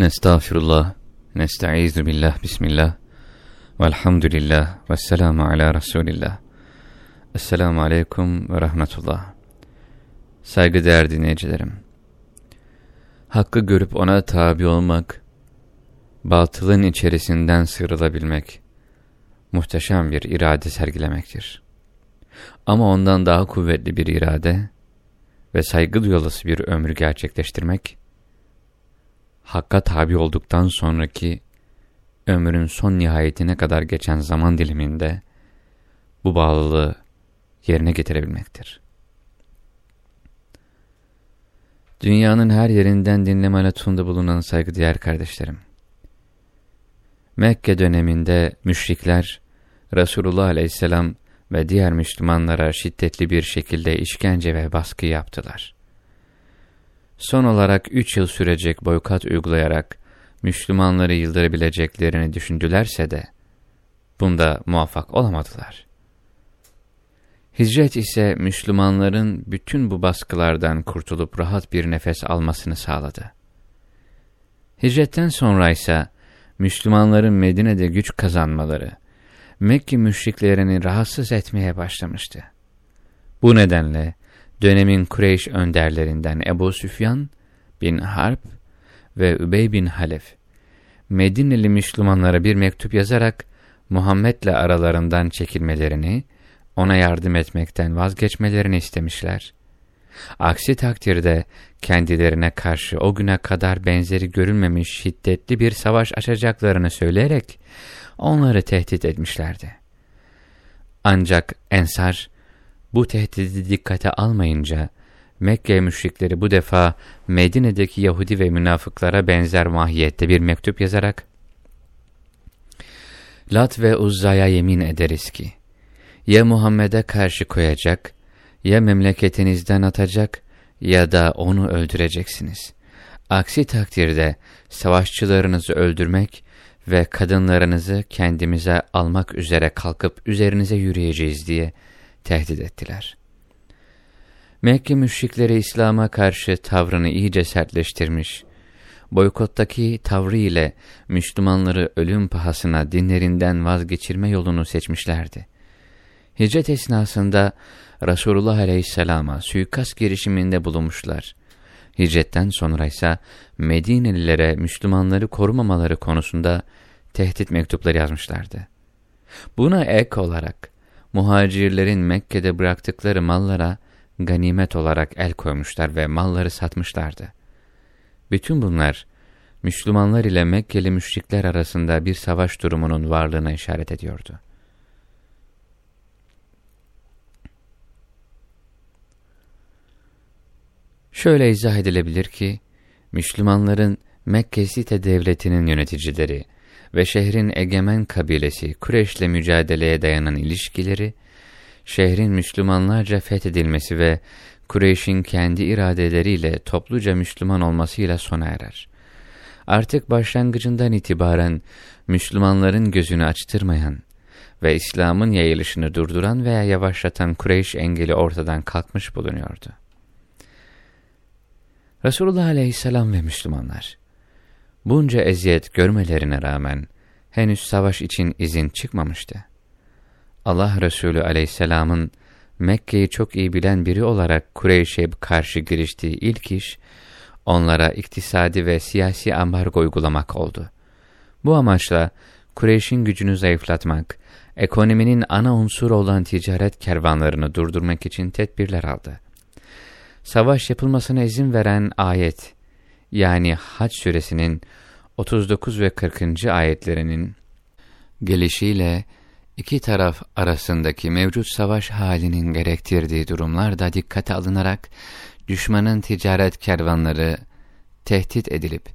Nestağfirullah, nesta'izu billah, bismillah, velhamdülillah, vesselamu ala Resulillah. Esselamu aleyküm ve rahmetullah. Saygıdeğer dinleyicilerim. Hakkı görüp ona tabi olmak, batılın içerisinden sıyrılabilmek, muhteşem bir irade sergilemektir. Ama ondan daha kuvvetli bir irade ve saygı duyulası bir ömrü gerçekleştirmek, Hakka tabi olduktan sonraki ömrün son nihayetine kadar geçen zaman diliminde bu bağlılığı yerine getirebilmektir. Dünyanın her yerinden dinleme lütfunda bulunan saygıdeğer kardeşlerim. Mekke döneminde müşrikler, Resulullah aleyhisselam ve diğer Müslümanlara şiddetli bir şekilde işkence ve baskı yaptılar. Son olarak üç yıl sürecek boykot uygulayarak Müslümanları yıldırabileceklerini düşündülerse de bunda muvaffak olamadılar. Hicret ise Müslümanların bütün bu baskılardan kurtulup rahat bir nefes almasını sağladı. Hicretten sonra ise Müslümanların Medine'de güç kazanmaları, Mekke müşriklerini rahatsız etmeye başlamıştı. Bu nedenle dönemin Kureyş önderlerinden Ebu Süfyan bin Harp ve Übey bin Halef, Medineli Müslümanlara bir mektup yazarak Muhammed'le aralarından çekilmelerini, ona yardım etmekten vazgeçmelerini istemişler. Aksi takdirde kendilerine karşı o güne kadar benzeri görülmemiş şiddetli bir savaş açacaklarını söyleyerek onları tehdit etmişlerdi. Ancak Ensar, bu tehdidi dikkate almayınca, Mekke müşrikleri bu defa Medine'deki Yahudi ve münafıklara benzer mahiyette bir mektup yazarak, Lat ve Uzza'ya yemin ederiz ki, ya Muhammed'e karşı koyacak, ya memleketinizden atacak ya da onu öldüreceksiniz. Aksi takdirde savaşçılarınızı öldürmek ve kadınlarınızı kendimize almak üzere kalkıp üzerinize yürüyeceğiz diye tehdit ettiler. Mekke müşrikleri İslam'a karşı tavrını iyice sertleştirmiş, boykottaki tavrı ile Müslümanları ölüm pahasına dinlerinden vazgeçirme yolunu seçmişlerdi. Hicret esnasında Resulullah Aleyhisselam'a suikast girişiminde bulunmuşlar. Hicretten sonra ise Medinelilere Müslümanları korumamaları konusunda tehdit mektupları yazmışlardı. Buna ek olarak muhacirlerin Mekke'de bıraktıkları mallara ganimet olarak el koymuşlar ve malları satmışlardı. Bütün bunlar Müslümanlar ile Mekkeli müşrikler arasında bir savaş durumunun varlığına işaret ediyordu. Şöyle izah edilebilir ki, Müslümanların Mekke Site devletinin yöneticileri ve şehrin egemen kabilesi Kureyş'le mücadeleye dayanan ilişkileri, şehrin Müslümanlarca fethedilmesi ve Kureyş'in kendi iradeleriyle topluca Müslüman olmasıyla sona erer. Artık başlangıcından itibaren Müslümanların gözünü açtırmayan ve İslam'ın yayılışını durduran veya yavaşlatan Kureyş engeli ortadan kalkmış bulunuyordu. Resulullah aleyhisselam ve Müslümanlar, bunca eziyet görmelerine rağmen henüz savaş için izin çıkmamıştı. Allah Resulü aleyhisselamın Mekke'yi çok iyi bilen biri olarak Kureyş'e karşı giriştiği ilk iş, onlara iktisadi ve siyasi ambargo uygulamak oldu. Bu amaçla Kureyş'in gücünü zayıflatmak, ekonominin ana unsuru olan ticaret kervanlarını durdurmak için tedbirler aldı. Savaş yapılmasına izin veren ayet, yani Haç suresinin 39 ve 40. ayetlerinin gelişiyle iki taraf arasındaki mevcut savaş halinin gerektirdiği durumlar da dikkate alınarak düşmanın ticaret kervanları tehdit edilip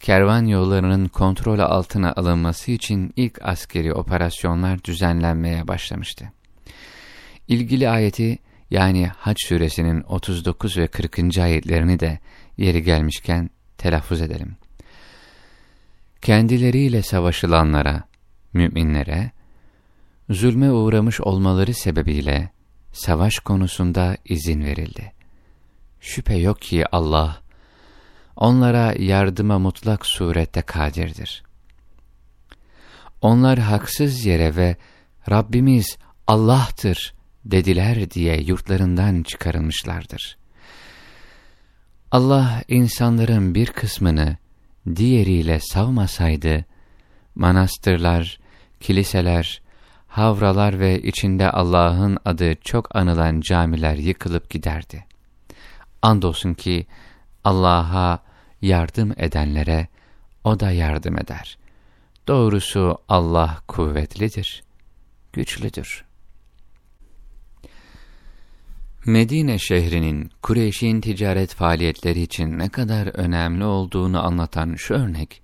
kervan yollarının kontrol altına alınması için ilk askeri operasyonlar düzenlenmeye başlamıştı. İlgili ayeti yani Haç suresinin 39 ve 40. ayetlerini de yeri gelmişken telaffuz edelim. Kendileriyle savaşılanlara, müminlere, zulme uğramış olmaları sebebiyle savaş konusunda izin verildi. Şüphe yok ki Allah, onlara yardıma mutlak surette kadirdir. Onlar haksız yere ve Rabbimiz Allah'tır dediler diye yurtlarından çıkarılmışlardır. Allah insanların bir kısmını diğeriyle savmasaydı, manastırlar, kiliseler, havralar ve içinde Allah'ın adı çok anılan camiler yıkılıp giderdi. Andolsun ki Allah'a yardım edenlere O da yardım eder. Doğrusu Allah kuvvetlidir, güçlüdür. Medine şehrinin Kureyş'in ticaret faaliyetleri için ne kadar önemli olduğunu anlatan şu örnek,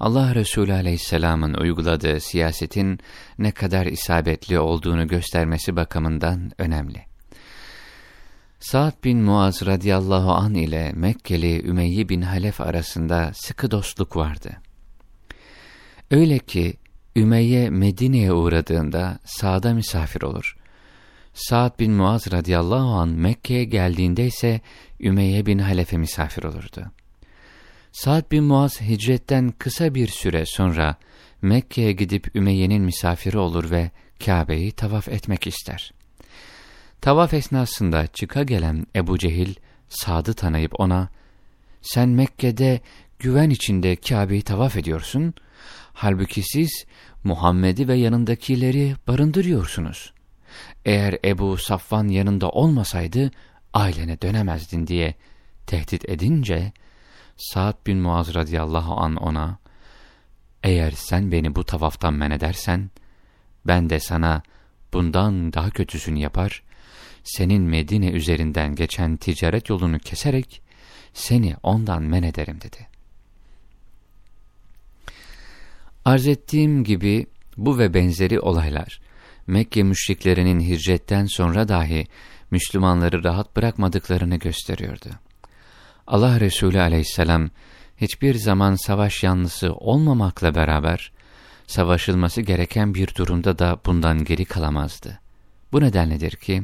Allah Resulü Aleyhisselam'ın uyguladığı siyasetin ne kadar isabetli olduğunu göstermesi bakımından önemli. Sa'd bin Muaz radıyallahu an ile Mekkeli Ümeyye bin Halef arasında sıkı dostluk vardı. Öyle ki Ümeyye Medine'ye uğradığında Sa'd'a misafir olur. Sa'd bin Muaz radıyallahu an Mekke'ye geldiğinde ise Ümeyye bin Halef'e misafir olurdu. Sa'd bin Muaz hicretten kısa bir süre sonra Mekke'ye gidip Ümeyye'nin misafiri olur ve Kabe'yi tavaf etmek ister. Tavaf esnasında çıka gelen Ebu Cehil Sad'ı tanıyıp ona ''Sen Mekke'de güven içinde Kabe'yi tavaf ediyorsun, halbuki siz Muhammed'i ve yanındakileri barındırıyorsunuz. Eğer Ebu Safvan yanında olmasaydı ailene dönemezdin.'' diye tehdit edince Sa'd bin Muaz radıyallahu an ona eğer sen beni bu tavaftan men edersen ben de sana bundan daha kötüsünü yapar senin Medine üzerinden geçen ticaret yolunu keserek seni ondan men ederim dedi. Arz ettiğim gibi bu ve benzeri olaylar Mekke müşriklerinin hicretten sonra dahi Müslümanları rahat bırakmadıklarını gösteriyordu. Allah Resulü aleyhisselam hiçbir zaman savaş yanlısı olmamakla beraber, savaşılması gereken bir durumda da bundan geri kalamazdı. Bu nedenledir ki,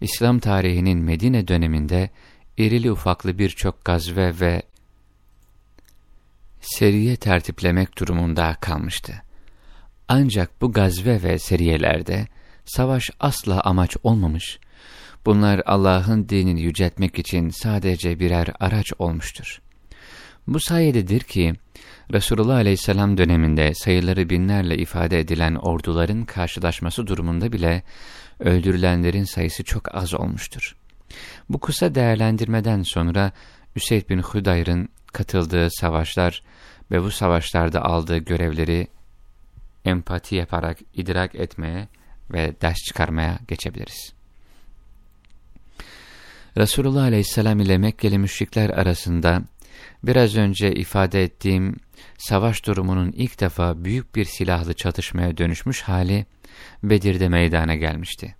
İslam tarihinin Medine döneminde irili ufaklı birçok gazve ve seriye tertiplemek durumunda kalmıştı. Ancak bu gazve ve seriyelerde savaş asla amaç olmamış, bunlar Allah'ın dinini yüceltmek için sadece birer araç olmuştur. Bu sayededir ki, Resulullah Aleyhisselam döneminde sayıları binlerle ifade edilen orduların karşılaşması durumunda bile öldürülenlerin sayısı çok az olmuştur. Bu kısa değerlendirmeden sonra Üseyd bin Hudayr'ın katıldığı savaşlar ve bu savaşlarda aldığı görevleri empati yaparak idrak etmeye ve ders çıkarmaya geçebiliriz. Resulullah Aleyhisselam ile Mekkeli müşrikler arasında biraz önce ifade ettiğim savaş durumunun ilk defa büyük bir silahlı çatışmaya dönüşmüş hali Bedir'de meydana gelmişti.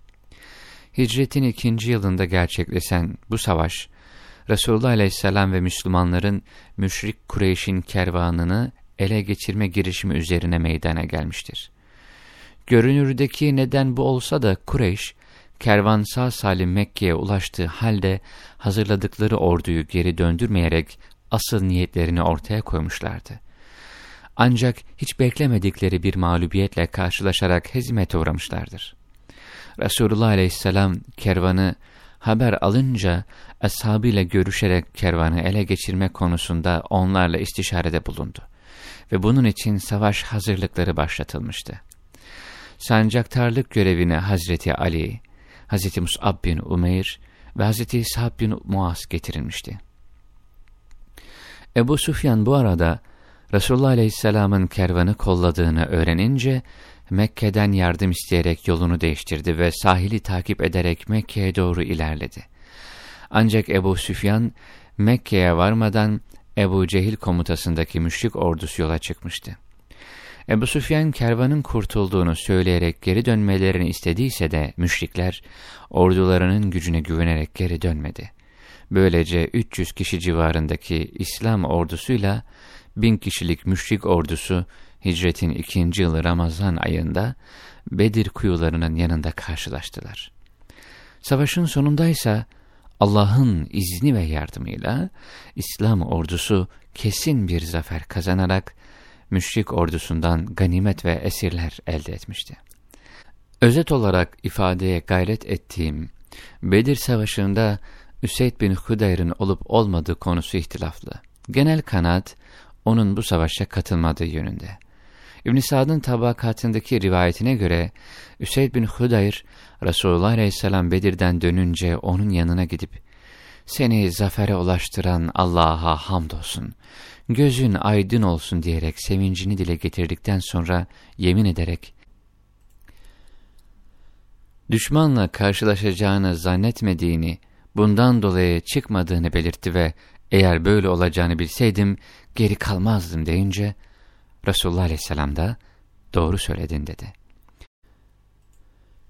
Hicretin ikinci yılında gerçekleşen bu savaş, Resulullah Aleyhisselam ve Müslümanların müşrik Kureyş'in kervanını ele geçirme girişimi üzerine meydana gelmiştir. Görünürdeki neden bu olsa da Kureyş, kervan sağ salim Mekke'ye ulaştığı halde hazırladıkları orduyu geri döndürmeyerek asıl niyetlerini ortaya koymuşlardı. Ancak hiç beklemedikleri bir mağlubiyetle karşılaşarak hezimete uğramışlardır. Resulullah aleyhisselam kervanı haber alınca ashabıyla görüşerek kervanı ele geçirme konusunda onlarla istişarede bulundu. Ve bunun için savaş hazırlıkları başlatılmıştı. Sancaktarlık görevine Hazreti Ali, Hazreti Mus'ab bin Umeyr ve Hazreti Sa'd bin Muaz getirilmişti. Ebu Sufyan bu arada Resulullah Aleyhisselam'ın kervanı kolladığını öğrenince Mekke'den yardım isteyerek yolunu değiştirdi ve sahili takip ederek Mekke'ye doğru ilerledi. Ancak Ebu Süfyan Mekke'ye varmadan Ebu Cehil komutasındaki müşrik ordusu yola çıkmıştı. Ebu Süfyan kervanın kurtulduğunu söyleyerek geri dönmelerini istediyse de müşrikler ordularının gücüne güvenerek geri dönmedi. Böylece 300 kişi civarındaki İslam ordusuyla bin kişilik müşrik ordusu hicretin ikinci yılı Ramazan ayında Bedir kuyularının yanında karşılaştılar. Savaşın sonundaysa Allah'ın izni ve yardımıyla İslam ordusu kesin bir zafer kazanarak müşrik ordusundan ganimet ve esirler elde etmişti. Özet olarak ifadeye gayret ettiğim Bedir Savaşı'nda Üseyd bin Hudayr'ın olup olmadığı konusu ihtilaflı. Genel kanaat onun bu savaşa katılmadığı yönünde. İbn Sa'd'ın tabakatındaki rivayetine göre Üseyd bin Hudayr Resulullah Aleyhisselam Bedir'den dönünce onun yanına gidip seni zafere ulaştıran Allah'a hamdolsun, gözün aydın olsun diyerek sevincini dile getirdikten sonra yemin ederek düşmanla karşılaşacağını zannetmediğini, bundan dolayı çıkmadığını belirtti ve eğer böyle olacağını bilseydim geri kalmazdım deyince Resulullah Aleyhisselam da doğru söyledin dedi.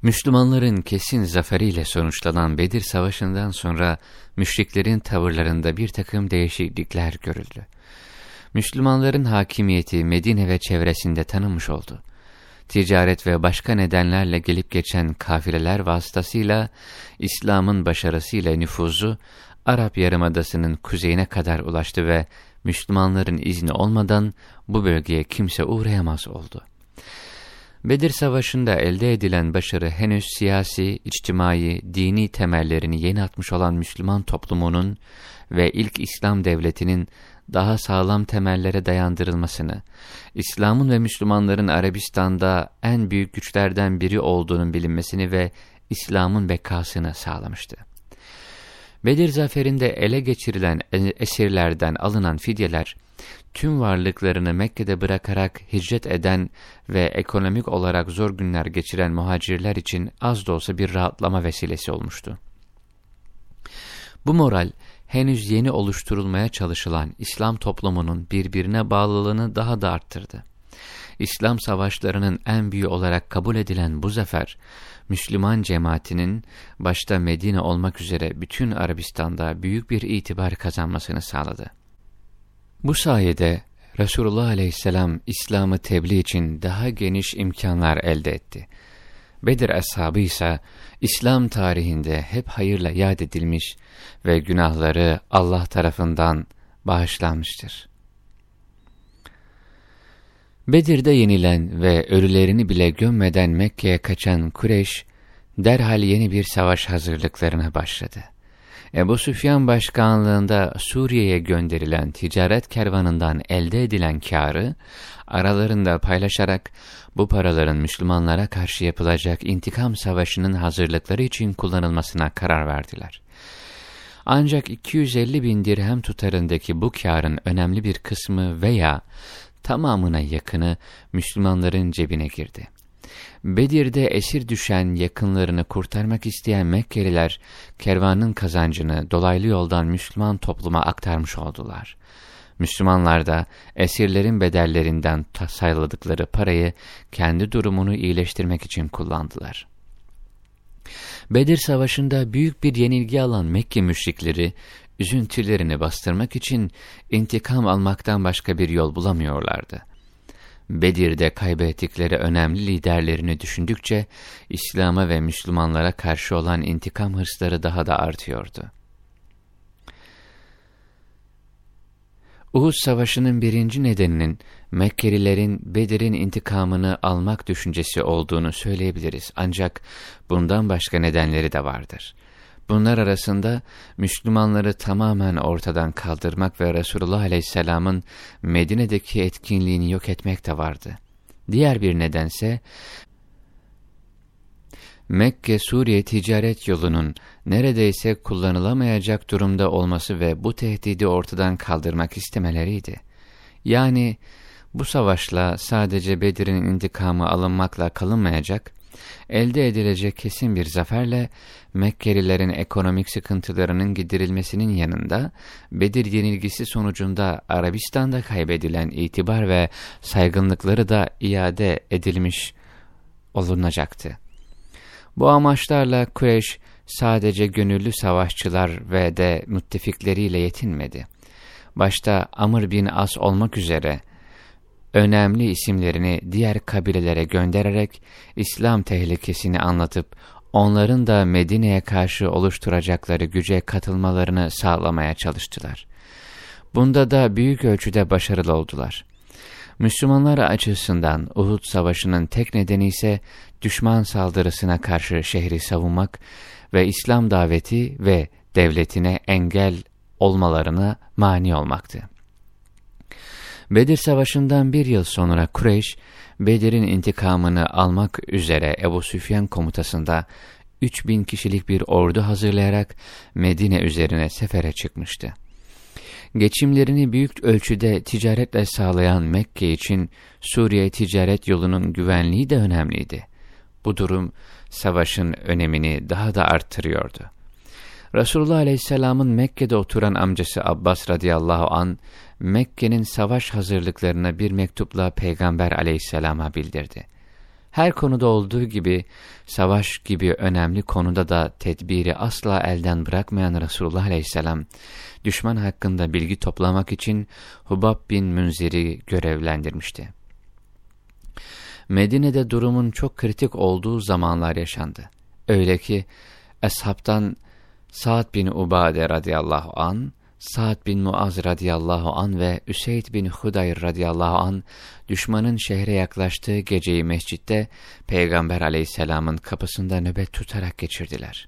Müslümanların kesin zaferiyle sonuçlanan Bedir Savaşı'ndan sonra müşriklerin tavırlarında bir takım değişiklikler görüldü. Müslümanların hakimiyeti Medine ve çevresinde tanınmış oldu. Ticaret ve başka nedenlerle gelip geçen kafileler vasıtasıyla İslam'ın başarısıyla nüfuzu Arap Yarımadası'nın kuzeyine kadar ulaştı ve Müslümanların izni olmadan bu bölgeye kimse uğrayamaz oldu. Bedir Savaşı'nda elde edilen başarı henüz siyasi, içtimai, dini temellerini yeni atmış olan Müslüman toplumunun ve ilk İslam devletinin daha sağlam temellere dayandırılmasını, İslam'ın ve Müslümanların Arabistan'da en büyük güçlerden biri olduğunun bilinmesini ve İslam'ın bekasını sağlamıştı. Bedir zaferinde ele geçirilen esirlerden alınan fidyeler, tüm varlıklarını Mekke'de bırakarak hicret eden ve ekonomik olarak zor günler geçiren muhacirler için az da olsa bir rahatlama vesilesi olmuştu. Bu moral, henüz yeni oluşturulmaya çalışılan İslam toplumunun birbirine bağlılığını daha da arttırdı. İslam savaşlarının en büyüğü olarak kabul edilen bu zafer, Müslüman cemaatinin başta Medine olmak üzere bütün Arabistan'da büyük bir itibar kazanmasını sağladı. Bu sayede Resulullah aleyhisselam İslam'ı tebliğ için daha geniş imkanlar elde etti. Bedir ashabı ise İslam tarihinde hep hayırla yad edilmiş ve günahları Allah tarafından bağışlanmıştır. Bedir'de yenilen ve ölülerini bile gömmeden Mekke'ye kaçan Kureyş, derhal yeni bir savaş hazırlıklarına başladı. Ebu Süfyan başkanlığında Suriye'ye gönderilen ticaret kervanından elde edilen karı, aralarında paylaşarak bu paraların Müslümanlara karşı yapılacak intikam savaşının hazırlıkları için kullanılmasına karar verdiler. Ancak 250 bin dirhem tutarındaki bu karın önemli bir kısmı veya tamamına yakını Müslümanların cebine girdi. Bedir'de esir düşen yakınlarını kurtarmak isteyen Mekkeliler, kervanın kazancını dolaylı yoldan Müslüman topluma aktarmış oldular. Müslümanlar da esirlerin bedellerinden sayladıkları parayı kendi durumunu iyileştirmek için kullandılar. Bedir Savaşı'nda büyük bir yenilgi alan Mekke müşrikleri, üzüntülerini bastırmak için intikam almaktan başka bir yol bulamıyorlardı. Bedir'de kaybettikleri önemli liderlerini düşündükçe, İslam'a ve Müslümanlara karşı olan intikam hırsları daha da artıyordu. Uhud Savaşı'nın birinci nedeninin Mekkelilerin Bedir'in intikamını almak düşüncesi olduğunu söyleyebiliriz. Ancak bundan başka nedenleri de vardır. Bunlar arasında Müslümanları tamamen ortadan kaldırmak ve Resulullah Aleyhisselam'ın Medine'deki etkinliğini yok etmek de vardı. Diğer bir nedense Mekke-Suriye ticaret yolunun neredeyse kullanılamayacak durumda olması ve bu tehdidi ortadan kaldırmak istemeleriydi. Yani bu savaşla sadece Bedir'in intikamı alınmakla kalınmayacak, elde edilecek kesin bir zaferle Mekkelilerin ekonomik sıkıntılarının giderilmesinin yanında Bedir yenilgisi sonucunda Arabistan'da kaybedilen itibar ve saygınlıkları da iade edilmiş olunacaktı. Bu amaçlarla Kureyş sadece gönüllü savaşçılar ve de müttefikleriyle yetinmedi. Başta Amr bin As olmak üzere önemli isimlerini diğer kabilelere göndererek İslam tehlikesini anlatıp onların da Medine'ye karşı oluşturacakları güce katılmalarını sağlamaya çalıştılar. Bunda da büyük ölçüde başarılı oldular. Müslümanlar açısından Uhud Savaşı'nın tek nedeni ise düşman saldırısına karşı şehri savunmak ve İslam daveti ve devletine engel olmalarına mani olmaktı. Bedir Savaşı'ndan bir yıl sonra Kureyş, Bedir'in intikamını almak üzere Ebu Süfyan komutasında 3000 kişilik bir ordu hazırlayarak Medine üzerine sefere çıkmıştı. Geçimlerini büyük ölçüde ticaretle sağlayan Mekke için Suriye ticaret yolunun güvenliği de önemliydi. Bu durum savaşın önemini daha da arttırıyordu. Resulullah Aleyhisselam'ın Mekke'de oturan amcası Abbas radıyallahu an Mekke'nin savaş hazırlıklarına bir mektupla Peygamber Aleyhisselam'a bildirdi. Her konuda olduğu gibi savaş gibi önemli konuda da tedbiri asla elden bırakmayan Resulullah Aleyhisselam düşman hakkında bilgi toplamak için Hubab bin Münzir'i görevlendirmişti. Medine'de durumun çok kritik olduğu zamanlar yaşandı. Öyle ki eshabtan Sa'd bin Ubade radıyallahu an, Sa'd bin Muaz radıyallahu an ve Üseyd bin Hudayr radıyallahu an düşmanın şehre yaklaştığı geceyi mescitte Peygamber aleyhisselamın kapısında nöbet tutarak geçirdiler.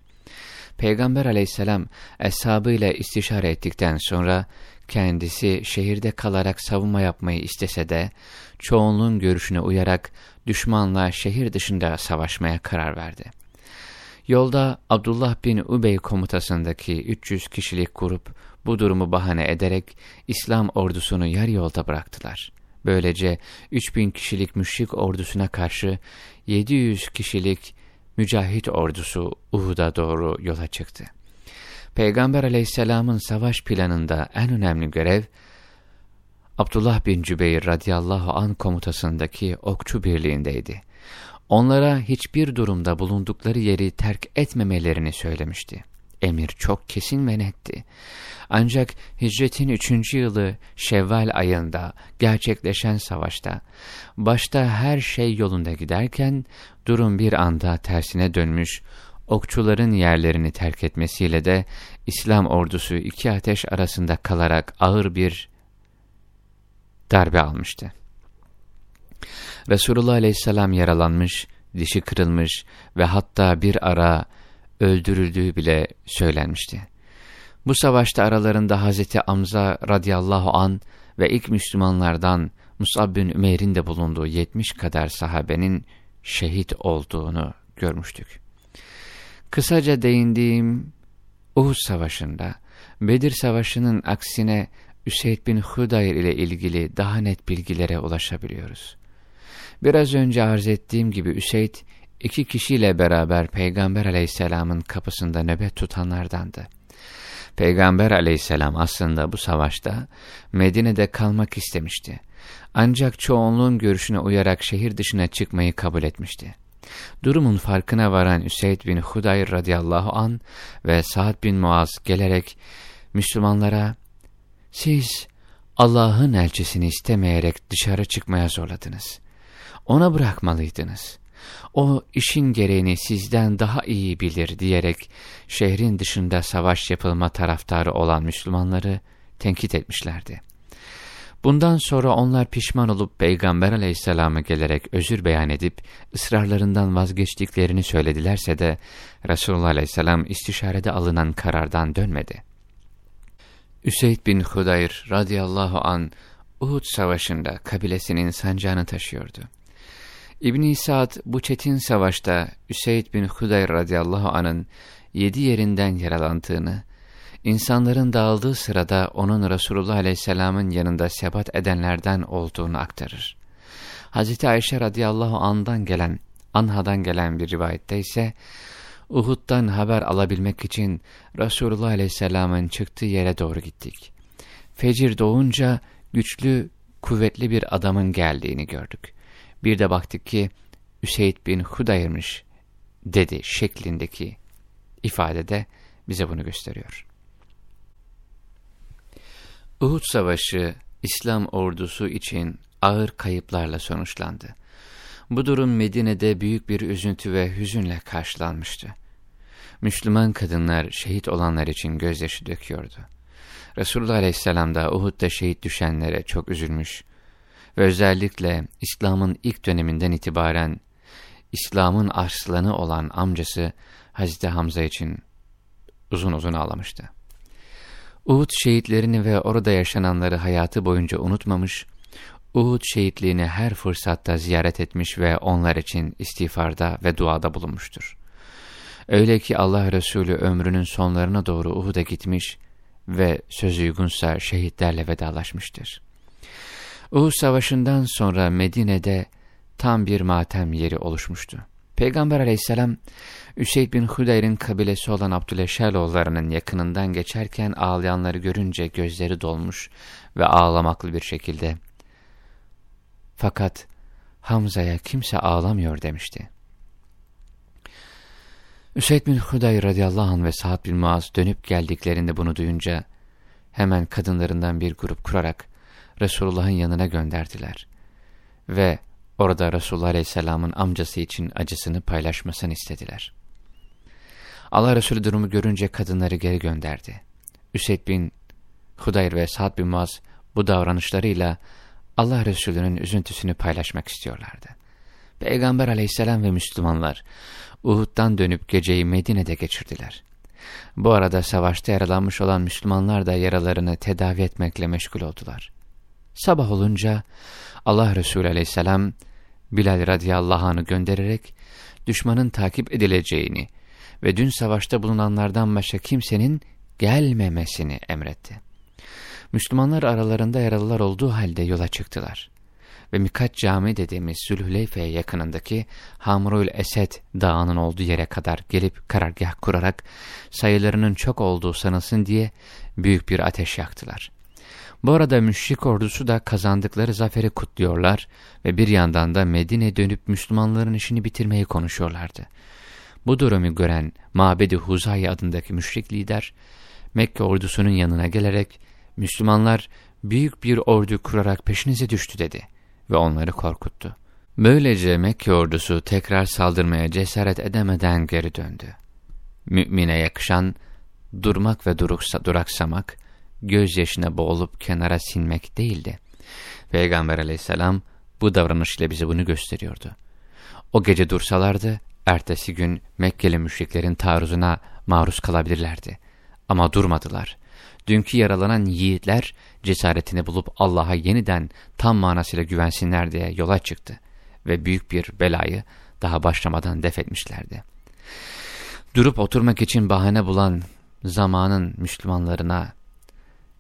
Peygamber aleyhisselam eshabıyla istişare ettikten sonra kendisi şehirde kalarak savunma yapmayı istese de çoğunluğun görüşüne uyarak düşmanla şehir dışında savaşmaya karar verdi. Yolda Abdullah bin Ubey komutasındaki 300 kişilik grup bu durumu bahane ederek İslam ordusunu yarı yolda bıraktılar. Böylece 3000 kişilik müşrik ordusuna karşı 700 kişilik mücahit ordusu Uhud'a doğru yola çıktı. Peygamber aleyhisselamın savaş planında en önemli görev, Abdullah bin Cübeyr radıyallahu an komutasındaki okçu birliğindeydi. Onlara hiçbir durumda bulundukları yeri terk etmemelerini söylemişti. Emir çok kesin ve netti. Ancak hicretin üçüncü yılı Şevval ayında gerçekleşen savaşta, başta her şey yolunda giderken, durum bir anda tersine dönmüş, okçuların yerlerini terk etmesiyle de İslam ordusu iki ateş arasında kalarak ağır bir darbe almıştı. Resulullah aleyhisselam yaralanmış, dişi kırılmış ve hatta bir ara öldürüldüğü bile söylenmişti. Bu savaşta aralarında Hazreti Amza radıyallahu an ve ilk Müslümanlardan Musab bin Ümeyr'in de bulunduğu 70 kadar sahabenin şehit olduğunu görmüştük. Kısaca değindiğim Uhud Savaşı'nda Bedir Savaşı'nın aksine Üseyd bin Hudayr ile ilgili daha net bilgilere ulaşabiliyoruz. Biraz önce arz ettiğim gibi Üseyd iki kişiyle beraber Peygamber aleyhisselamın kapısında nöbet tutanlardandı. Peygamber aleyhisselam aslında bu savaşta Medine'de kalmak istemişti. Ancak çoğunluğun görüşüne uyarak şehir dışına çıkmayı kabul etmişti. Durumun farkına varan Üseyd bin Hudayr radıyallahu an ve Sa'd bin Muaz gelerek Müslümanlara siz Allah'ın elçisini istemeyerek dışarı çıkmaya zorladınız. Ona bırakmalıydınız. O işin gereğini sizden daha iyi bilir diyerek şehrin dışında savaş yapılma taraftarı olan Müslümanları tenkit etmişlerdi. Bundan sonra onlar pişman olup Peygamber aleyhisselama gelerek özür beyan edip ısrarlarından vazgeçtiklerini söyledilerse de Resulullah aleyhisselam istişarede alınan karardan dönmedi. Üseyd bin Hudayr radıyallahu an Uhud savaşında kabilesinin sancağını taşıyordu. İbn-i Sa'd bu çetin savaşta Üseyd bin Hudayr radıyallahu anın yedi yerinden yaralandığını, insanların dağıldığı sırada onun Resulullah aleyhisselamın yanında sebat edenlerden olduğunu aktarır. Hz. Ayşe radıyallahu andan gelen, Anha'dan gelen bir rivayette ise, Uhud'dan haber alabilmek için Resulullah aleyhisselamın çıktığı yere doğru gittik. Fecir doğunca güçlü, kuvvetli bir adamın geldiğini gördük. Bir de baktık ki Üseyd bin Hudayr'mış dedi şeklindeki ifadede bize bunu gösteriyor. Uhud Savaşı İslam ordusu için ağır kayıplarla sonuçlandı. Bu durum Medine'de büyük bir üzüntü ve hüzünle karşılanmıştı. Müslüman kadınlar şehit olanlar için gözyaşı döküyordu. Resulullah Aleyhisselam da Uhud'da şehit düşenlere çok üzülmüş özellikle İslam'ın ilk döneminden itibaren İslam'ın arslanı olan amcası Hazreti Hamza için uzun uzun ağlamıştı. Uhud şehitlerini ve orada yaşananları hayatı boyunca unutmamış, Uhud şehitliğini her fırsatta ziyaret etmiş ve onlar için istiğfarda ve duada bulunmuştur. Öyle ki Allah Resulü ömrünün sonlarına doğru Uhud'a gitmiş ve söz uygunsa şehitlerle vedalaşmıştır. Uhud Savaşı'ndan sonra Medine'de tam bir matem yeri oluşmuştu. Peygamber aleyhisselam, Üseyd bin Hudayr'in kabilesi olan Abdüleşeloğullarının yakınından geçerken ağlayanları görünce gözleri dolmuş ve ağlamaklı bir şekilde fakat Hamza'ya kimse ağlamıyor demişti. Üseyd bin Hudayr radıyallahu anh ve Sa'd bin Muaz dönüp geldiklerinde bunu duyunca hemen kadınlarından bir grup kurarak Resulullah'ın yanına gönderdiler. Ve orada Resulullah aleyhisselamın amcası için acısını paylaşmasını istediler. Allah Resulü durumu görünce kadınları geri gönderdi. Üseyd bin Hudayr ve Sa'd bin Muaz bu davranışlarıyla Allah Resulü'nün üzüntüsünü paylaşmak istiyorlardı. Peygamber aleyhisselam ve Müslümanlar Uhud'dan dönüp geceyi Medine'de geçirdiler. Bu arada savaşta yaralanmış olan Müslümanlar da yaralarını tedavi etmekle meşgul oldular. Sabah olunca Allah Resulü aleyhisselam Bilal radıyallahu anh'ı göndererek düşmanın takip edileceğini ve dün savaşta bulunanlardan başka kimsenin gelmemesini emretti. Müslümanlar aralarında yaralılar olduğu halde yola çıktılar. Ve Mikaç Cami dediğimiz Zülhüleyfe'ye yakınındaki Hamrul Esed dağının olduğu yere kadar gelip karargah kurarak sayılarının çok olduğu sanılsın diye büyük bir ateş yaktılar. Bu arada müşrik ordusu da kazandıkları zaferi kutluyorlar ve bir yandan da Medine dönüp Müslümanların işini bitirmeyi konuşuyorlardı. Bu durumu gören Mabedi Huzayi adındaki müşrik lider, Mekke ordusunun yanına gelerek Müslümanlar büyük bir ordu kurarak peşinize düştü dedi ve onları korkuttu. Böylece Mekke ordusu tekrar saldırmaya cesaret edemeden geri döndü. Mümine yakışan durmak ve duraksamak, gözyaşına boğulup kenara sinmek değildi. Peygamber aleyhisselam bu davranış ile bize bunu gösteriyordu. O gece dursalardı, ertesi gün Mekkeli müşriklerin taarruzuna maruz kalabilirlerdi. Ama durmadılar dünkü yaralanan yiğitler cesaretini bulup Allah'a yeniden tam manasıyla güvensinler diye yola çıktı ve büyük bir belayı daha başlamadan def etmişlerdi. Durup oturmak için bahane bulan zamanın Müslümanlarına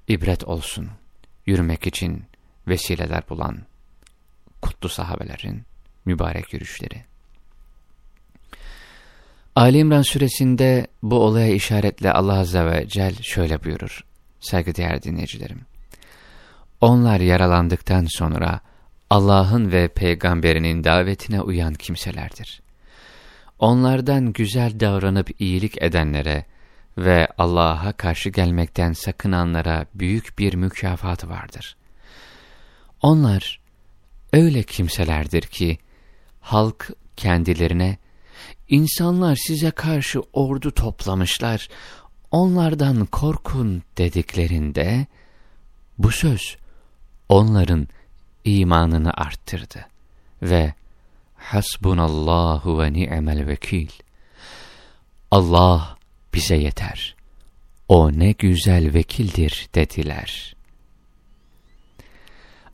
ibret olsun, yürümek için vesileler bulan kutlu sahabelerin mübarek yürüyüşleri. Ali İmran suresinde bu olaya işaretle Allah Azze ve Celle şöyle buyurur saygıdeğer dinleyicilerim. Onlar yaralandıktan sonra Allah'ın ve peygamberinin davetine uyan kimselerdir. Onlardan güzel davranıp iyilik edenlere ve Allah'a karşı gelmekten sakınanlara büyük bir mükafat vardır. Onlar öyle kimselerdir ki halk kendilerine insanlar size karşı ordu toplamışlar, onlardan korkun dediklerinde bu söz onların imanını arttırdı ve hasbunallahu ve ni'mel vekil Allah bize yeter. O ne güzel vekildir dediler.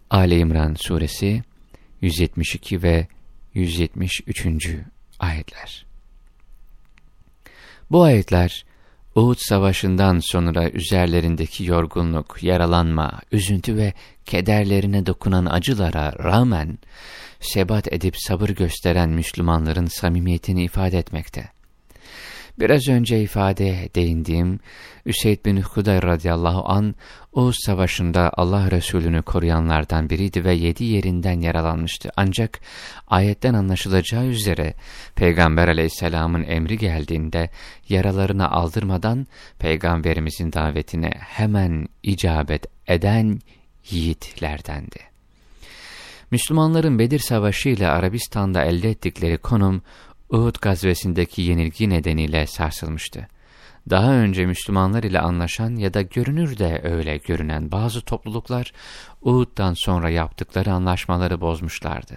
Ali İmran suresi 172 ve 173. ayetler. Bu ayetler Uhud savaşından sonra üzerlerindeki yorgunluk, yaralanma, üzüntü ve kederlerine dokunan acılara rağmen sebat edip sabır gösteren Müslümanların samimiyetini ifade etmekte. Biraz önce ifade değindiğim Üseyd bin Hudayr radıyallahu an Oğuz Savaşı'nda Allah Resulü'nü koruyanlardan biriydi ve yedi yerinden yaralanmıştı. Ancak ayetten anlaşılacağı üzere Peygamber aleyhisselamın emri geldiğinde yaralarını aldırmadan Peygamberimizin davetine hemen icabet eden yiğitlerdendi. Müslümanların Bedir Savaşı ile Arabistan'da elde ettikleri konum, Uhud gazvesindeki yenilgi nedeniyle sarsılmıştı. Daha önce Müslümanlar ile anlaşan ya da görünür de öyle görünen bazı topluluklar, Uhud'dan sonra yaptıkları anlaşmaları bozmuşlardı.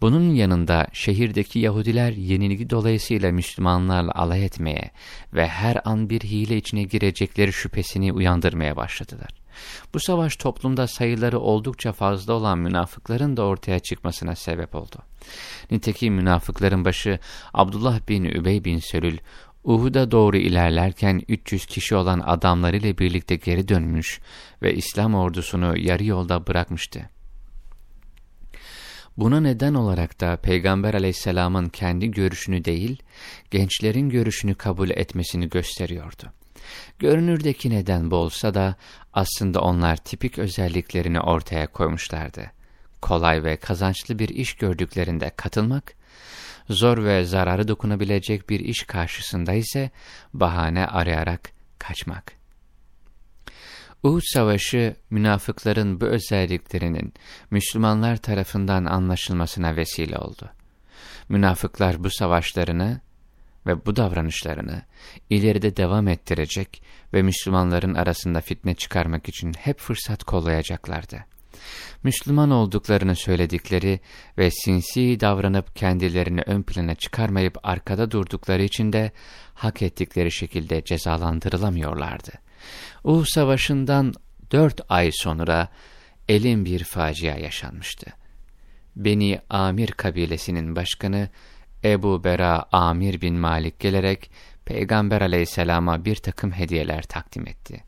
Bunun yanında şehirdeki Yahudiler yenilgi dolayısıyla Müslümanlarla alay etmeye ve her an bir hile içine girecekleri şüphesini uyandırmaya başladılar. Bu savaş toplumda sayıları oldukça fazla olan münafıkların da ortaya çıkmasına sebep oldu. Nitekim münafıkların başı Abdullah bin Übey bin Selül, Uhud'a doğru ilerlerken 300 kişi olan adamlarıyla birlikte geri dönmüş ve İslam ordusunu yarı yolda bırakmıştı. Buna neden olarak da Peygamber aleyhisselamın kendi görüşünü değil, gençlerin görüşünü kabul etmesini gösteriyordu. Görünürdeki neden bu olsa da aslında onlar tipik özelliklerini ortaya koymuşlardı. Kolay ve kazançlı bir iş gördüklerinde katılmak, zor ve zararı dokunabilecek bir iş karşısında ise bahane arayarak kaçmak. Uhud Savaşı münafıkların bu özelliklerinin Müslümanlar tarafından anlaşılmasına vesile oldu. Münafıklar bu savaşlarını ve bu davranışlarını ileride devam ettirecek ve Müslümanların arasında fitne çıkarmak için hep fırsat kollayacaklardı. Müslüman olduklarını söyledikleri ve sinsi davranıp kendilerini ön plana çıkarmayıp arkada durdukları için de hak ettikleri şekilde cezalandırılamıyorlardı. Uhud Savaşı'ndan dört ay sonra elin bir facia yaşanmıştı. Beni Amir kabilesinin başkanı Ebu Bera Amir bin Malik gelerek Peygamber aleyhisselama bir takım hediyeler takdim etti.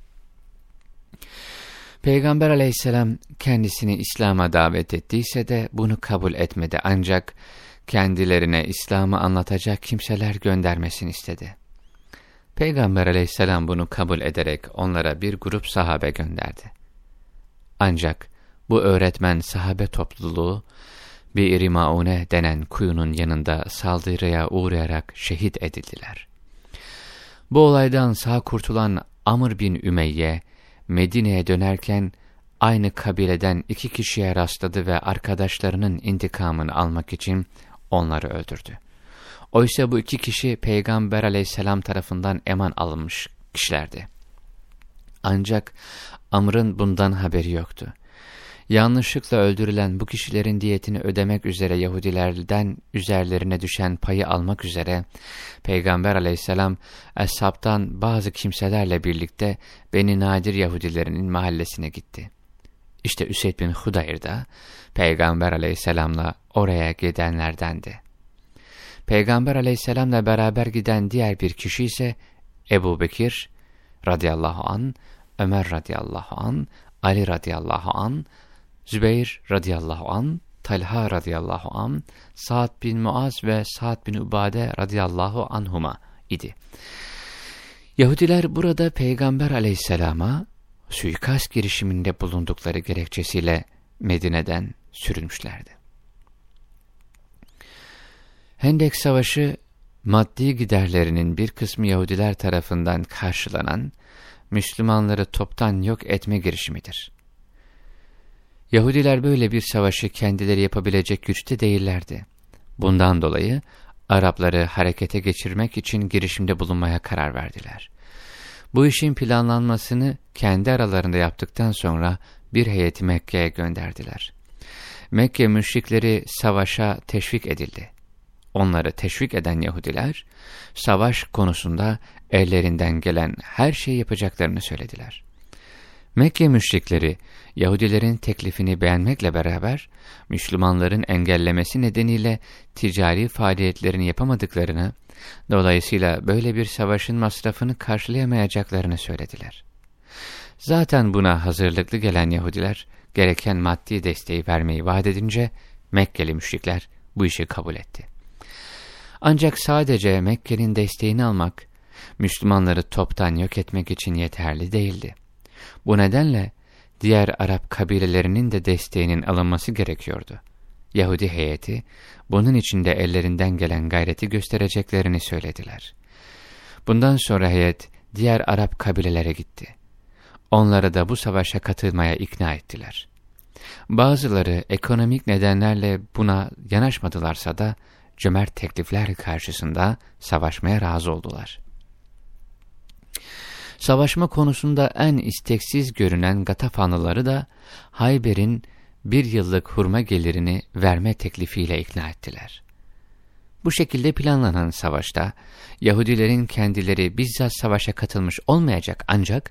Peygamber aleyhisselam kendisini İslam'a davet ettiyse de bunu kabul etmedi ancak kendilerine İslam'ı anlatacak kimseler göndermesini istedi. Peygamber aleyhisselam bunu kabul ederek onlara bir grup sahabe gönderdi. Ancak bu öğretmen sahabe topluluğu bir Maune denen kuyunun yanında saldırıya uğrayarak şehit edildiler. Bu olaydan sağ kurtulan Amr bin Ümeyye, Medine'ye dönerken aynı kabileden iki kişiye rastladı ve arkadaşlarının intikamını almak için onları öldürdü. Oysa bu iki kişi Peygamber aleyhisselam tarafından eman alınmış kişilerdi. Ancak Amr'ın bundan haberi yoktu. Yanlışlıkla öldürülen bu kişilerin diyetini ödemek üzere Yahudilerden üzerlerine düşen payı almak üzere Peygamber aleyhisselam Eshab'tan bazı kimselerle birlikte Beni Nadir Yahudilerinin mahallesine gitti. İşte Üseyd bin Hudayr da Peygamber aleyhisselamla oraya gidenlerdendi. Peygamber aleyhisselamla beraber giden diğer bir kişi ise Ebu Bekir radıyallahu an, Ömer radıyallahu an, Ali radıyallahu an, Zübeyir radıyallahu an, Talha radıyallahu an, Sa'd bin Muaz ve Sa'd bin Ubade radıyallahu anhuma idi. Yahudiler burada Peygamber aleyhisselama suikast girişiminde bulundukları gerekçesiyle Medine'den sürülmüşlerdi. Hendek Savaşı, maddi giderlerinin bir kısmı Yahudiler tarafından karşılanan, Müslümanları toptan yok etme girişimidir. Yahudiler böyle bir savaşı kendileri yapabilecek güçte değillerdi. Bundan dolayı Arapları harekete geçirmek için girişimde bulunmaya karar verdiler. Bu işin planlanmasını kendi aralarında yaptıktan sonra bir heyeti Mekke'ye gönderdiler. Mekke müşrikleri savaşa teşvik edildi. Onları teşvik eden Yahudiler, savaş konusunda ellerinden gelen her şeyi yapacaklarını söylediler. Mekke müşrikleri, Yahudilerin teklifini beğenmekle beraber, Müslümanların engellemesi nedeniyle ticari faaliyetlerini yapamadıklarını, dolayısıyla böyle bir savaşın masrafını karşılayamayacaklarını söylediler. Zaten buna hazırlıklı gelen Yahudiler, gereken maddi desteği vermeyi vaat edince, Mekkeli müşrikler bu işi kabul etti. Ancak sadece Mekke'nin desteğini almak, Müslümanları toptan yok etmek için yeterli değildi. Bu nedenle diğer Arap kabilelerinin de desteğinin alınması gerekiyordu. Yahudi heyeti bunun için de ellerinden gelen gayreti göstereceklerini söylediler. Bundan sonra heyet diğer Arap kabilelere gitti. Onları da bu savaşa katılmaya ikna ettiler. Bazıları ekonomik nedenlerle buna yanaşmadılarsa da cömert teklifler karşısında savaşmaya razı oldular. Savaşma konusunda en isteksiz görünen Gatafanlıları da Hayber'in bir yıllık hurma gelirini verme teklifiyle ikna ettiler. Bu şekilde planlanan savaşta Yahudilerin kendileri bizzat savaşa katılmış olmayacak ancak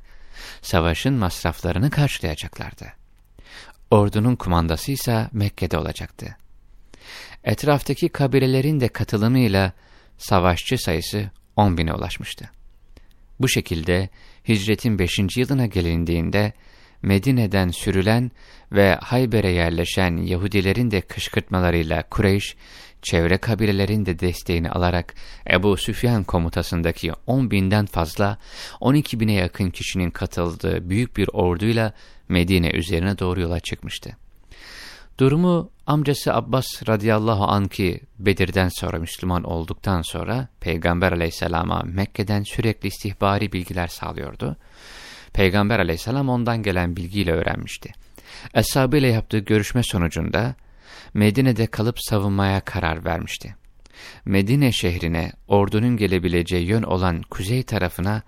savaşın masraflarını karşılayacaklardı. Ordunun kumandası ise Mekke'de olacaktı. Etraftaki kabilelerin de katılımıyla savaşçı sayısı 10 bine ulaşmıştı. Bu şekilde hicretin 5. yılına gelindiğinde Medine'den sürülen ve Hayber'e yerleşen Yahudilerin de kışkırtmalarıyla Kureyş, çevre kabilelerin de desteğini alarak Ebu Süfyan komutasındaki 10 binden fazla 12 bine yakın kişinin katıldığı büyük bir orduyla Medine üzerine doğru yola çıkmıştı. Durumu amcası Abbas radıyallahu an ki Bedir'den sonra Müslüman olduktan sonra Peygamber aleyhisselama Mekke'den sürekli istihbari bilgiler sağlıyordu. Peygamber aleyhisselam ondan gelen bilgiyle öğrenmişti. Eshab ile yaptığı görüşme sonucunda Medine'de kalıp savunmaya karar vermişti. Medine şehrine ordunun gelebileceği yön olan kuzey tarafına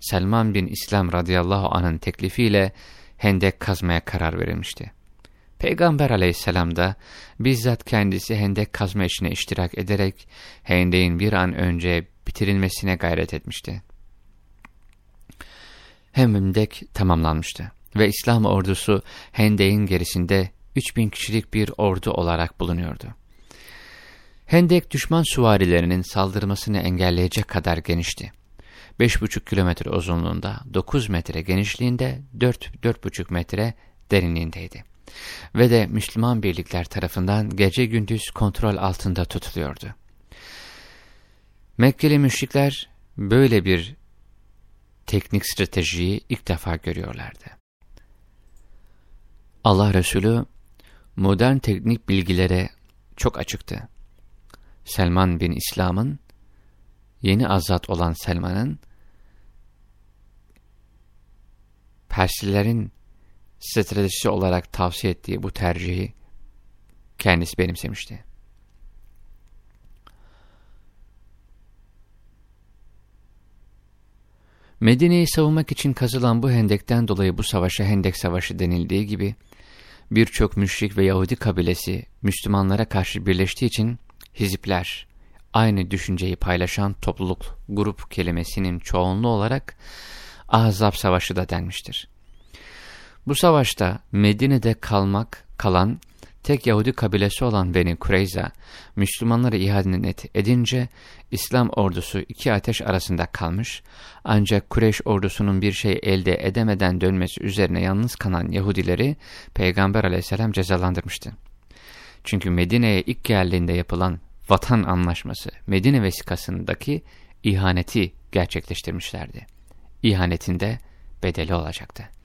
Selman bin İslam radıyallahu anh'ın teklifiyle hendek kazmaya karar verilmişti. Peygamber aleyhisselam da bizzat kendisi hendek kazma işine iştirak ederek hendeğin bir an önce bitirilmesine gayret etmişti. Hendek tamamlanmıştı ve İslam ordusu hendeğin gerisinde 3000 kişilik bir ordu olarak bulunuyordu. Hendek düşman suvarilerinin saldırmasını engelleyecek kadar genişti. 5,5 kilometre uzunluğunda, 9 metre genişliğinde, 4-4,5 metre derinliğindeydi. Ve de Müslüman birlikler tarafından gece gündüz kontrol altında tutuluyordu. Mekkeli müşrikler böyle bir teknik stratejiyi ilk defa görüyorlardı. Allah Resulü modern teknik bilgilere çok açıktı. Selman bin İslam'ın, yeni azat olan Selman'ın, Perslilerin stratejisi olarak tavsiye ettiği bu tercihi kendisi benimsemişti. Medine'yi savunmak için kazılan bu hendekten dolayı bu savaşa Hendek Savaşı denildiği gibi, birçok müşrik ve Yahudi kabilesi Müslümanlara karşı birleştiği için hizipler, aynı düşünceyi paylaşan topluluk, grup kelimesinin çoğunluğu olarak Ahzab Savaşı da denmiştir. Bu savaşta Medine'de kalmak, kalan tek Yahudi kabilesi olan Beni Kureyza, Müslümanları ihanet edince İslam ordusu iki ateş arasında kalmış, ancak Kureyş ordusunun bir şey elde edemeden dönmesi üzerine yalnız kalan Yahudileri Peygamber aleyhisselam cezalandırmıştı. Çünkü Medine'ye ilk geldiğinde yapılan vatan anlaşması Medine vesikasındaki ihaneti gerçekleştirmişlerdi. İhanetinde bedeli olacaktı.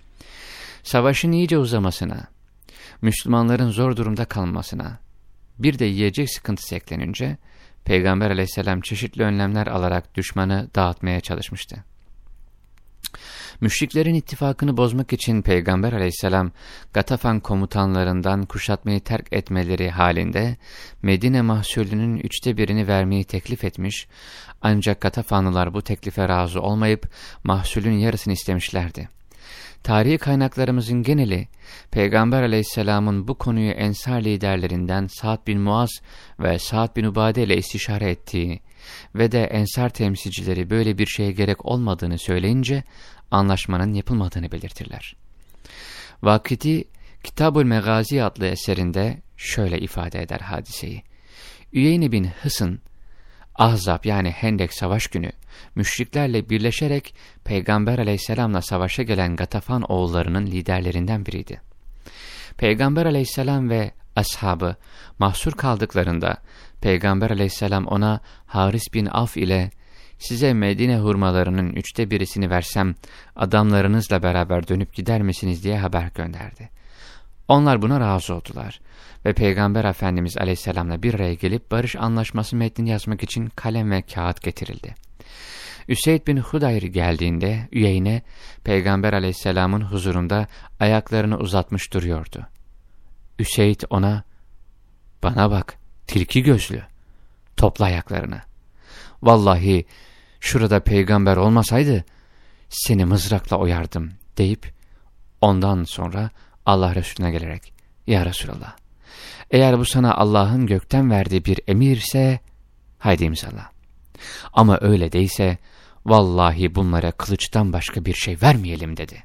Savaşın iyice uzamasına, Müslümanların zor durumda kalmasına, bir de yiyecek sıkıntısı eklenince, Peygamber aleyhisselam çeşitli önlemler alarak düşmanı dağıtmaya çalışmıştı. Müşriklerin ittifakını bozmak için Peygamber aleyhisselam Gatafan komutanlarından kuşatmayı terk etmeleri halinde Medine mahsulünün üçte birini vermeyi teklif etmiş ancak Gatafanlılar bu teklife razı olmayıp mahsulün yarısını istemişlerdi. Tarihi kaynaklarımızın geneli, Peygamber aleyhisselamın bu konuyu ensar liderlerinden Sa'd bin Muaz ve Sa'd bin Ubade ile istişare ettiği ve de ensar temsilcileri böyle bir şeye gerek olmadığını söyleyince anlaşmanın yapılmadığını belirtirler. Vakiti Kitabul Megazi adlı eserinde şöyle ifade eder hadiseyi. Üyeyni bin Hısın, Ahzab yani Hendek savaş günü müşriklerle birleşerek Peygamber aleyhisselamla savaşa gelen Gatafan oğullarının liderlerinden biriydi. Peygamber aleyhisselam ve ashabı mahsur kaldıklarında Peygamber aleyhisselam ona Haris bin Af ile size Medine hurmalarının üçte birisini versem adamlarınızla beraber dönüp gider misiniz diye haber gönderdi. Onlar buna razı oldular ve Peygamber Efendimiz aleyhisselamla bir araya gelip barış anlaşması metnini yazmak için kalem ve kağıt getirildi. Üseyd bin Hudayr geldiğinde üyeyine Peygamber aleyhisselamın huzurunda ayaklarını uzatmış duruyordu. Üseyd ona, bana bak tilki gözlü, topla ayaklarını. Vallahi şurada peygamber olmasaydı seni mızrakla oyardım deyip ondan sonra Allah Resulüne gelerek Ya Resulallah eğer bu sana Allah'ın gökten verdiği bir emirse haydi imzala. Ama öyle değilse vallahi bunlara kılıçtan başka bir şey vermeyelim dedi.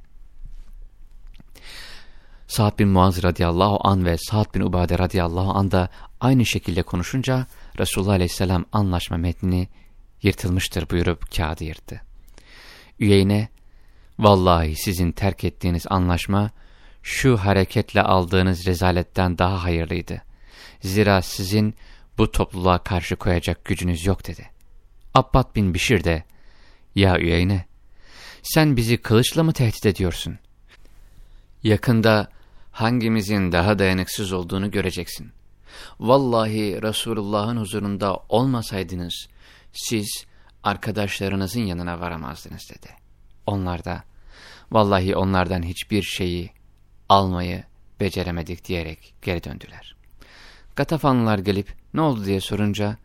Sa'd bin Muaz radıyallahu an ve Sa'd bin Ubade radıyallahu an da aynı şekilde konuşunca Resulullah aleyhisselam anlaşma metnini yırtılmıştır buyurup kağıdı yırttı. Üyeyne, vallahi sizin terk ettiğiniz anlaşma şu hareketle aldığınız rezaletten daha hayırlıydı. Zira sizin bu topluluğa karşı koyacak gücünüz yok dedi. Abbad bin Bişir de, ya Üyeyne, sen bizi kılıçla mı tehdit ediyorsun? Yakında hangimizin daha dayanıksız olduğunu göreceksin. Vallahi Resulullah'ın huzurunda olmasaydınız, siz arkadaşlarınızın yanına varamazdınız dedi. Onlar da, vallahi onlardan hiçbir şeyi almayı beceremedik diyerek geri döndüler. Gatafanlılar gelip ne oldu diye sorunca,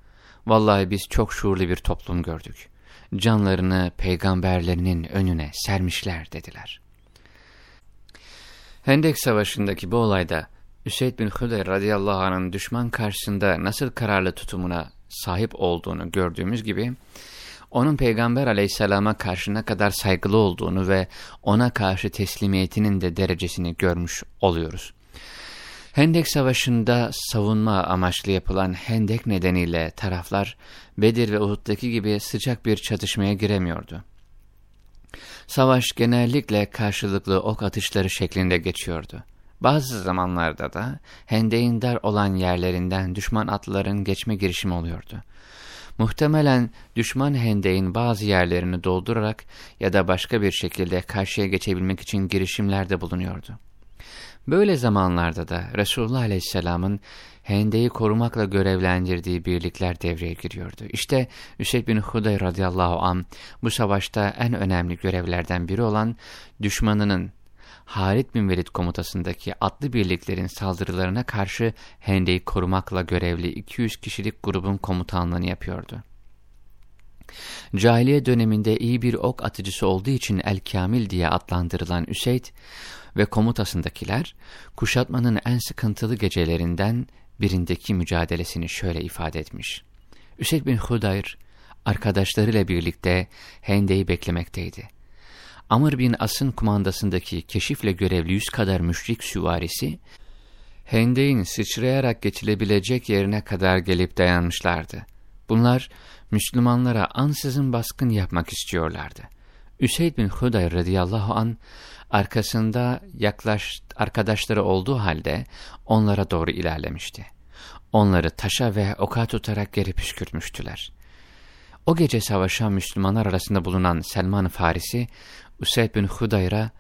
vallahi biz çok şuurlu bir toplum gördük. Canlarını peygamberlerinin önüne sermişler dediler. Hendek Savaşı'ndaki bu olayda Üseyd bin Hüdeyr radıyallahu anh'ın düşman karşısında nasıl kararlı tutumuna sahip olduğunu gördüğümüz gibi, onun Peygamber aleyhisselama karşı ne kadar saygılı olduğunu ve ona karşı teslimiyetinin de derecesini görmüş oluyoruz. Hendek Savaşı'nda savunma amaçlı yapılan hendek nedeniyle taraflar Bedir ve Uhud'daki gibi sıcak bir çatışmaya giremiyordu. Savaş genellikle karşılıklı ok atışları şeklinde geçiyordu. Bazı zamanlarda da hendeğin dar olan yerlerinden düşman atlıların geçme girişimi oluyordu. Muhtemelen düşman hendeğin bazı yerlerini doldurarak ya da başka bir şekilde karşıya geçebilmek için girişimlerde bulunuyordu. Böyle zamanlarda da Resulullah Aleyhisselam'ın hendeyi korumakla görevlendirdiği birlikler devreye giriyordu. İşte Üseyd bin Hudey radıyallahu an bu savaşta en önemli görevlerden biri olan düşmanının Halid bin Velid komutasındaki atlı birliklerin saldırılarına karşı hendeyi korumakla görevli 200 kişilik grubun komutanlığını yapıyordu. Cahiliye döneminde iyi bir ok atıcısı olduğu için El Kamil diye adlandırılan Üseyd ve komutasındakiler kuşatmanın en sıkıntılı gecelerinden birindeki mücadelesini şöyle ifade etmiş. Üseyd bin Hudayr arkadaşlarıyla birlikte Hende'yi beklemekteydi. Amr bin As'ın kumandasındaki keşifle görevli yüz kadar müşrik süvarisi, Hende'in sıçrayarak geçilebilecek yerine kadar gelip dayanmışlardı. Bunlar Müslümanlara ansızın baskın yapmak istiyorlardı. Üseyd bin Hudayr radıyallahu an arkasında yaklaş, arkadaşları olduğu halde onlara doğru ilerlemişti. Onları taşa ve oka tutarak geri püskürtmüştüler. O gece savaşan Müslümanlar arasında bulunan Selman Farisi, Useyd bin Hudayr'a,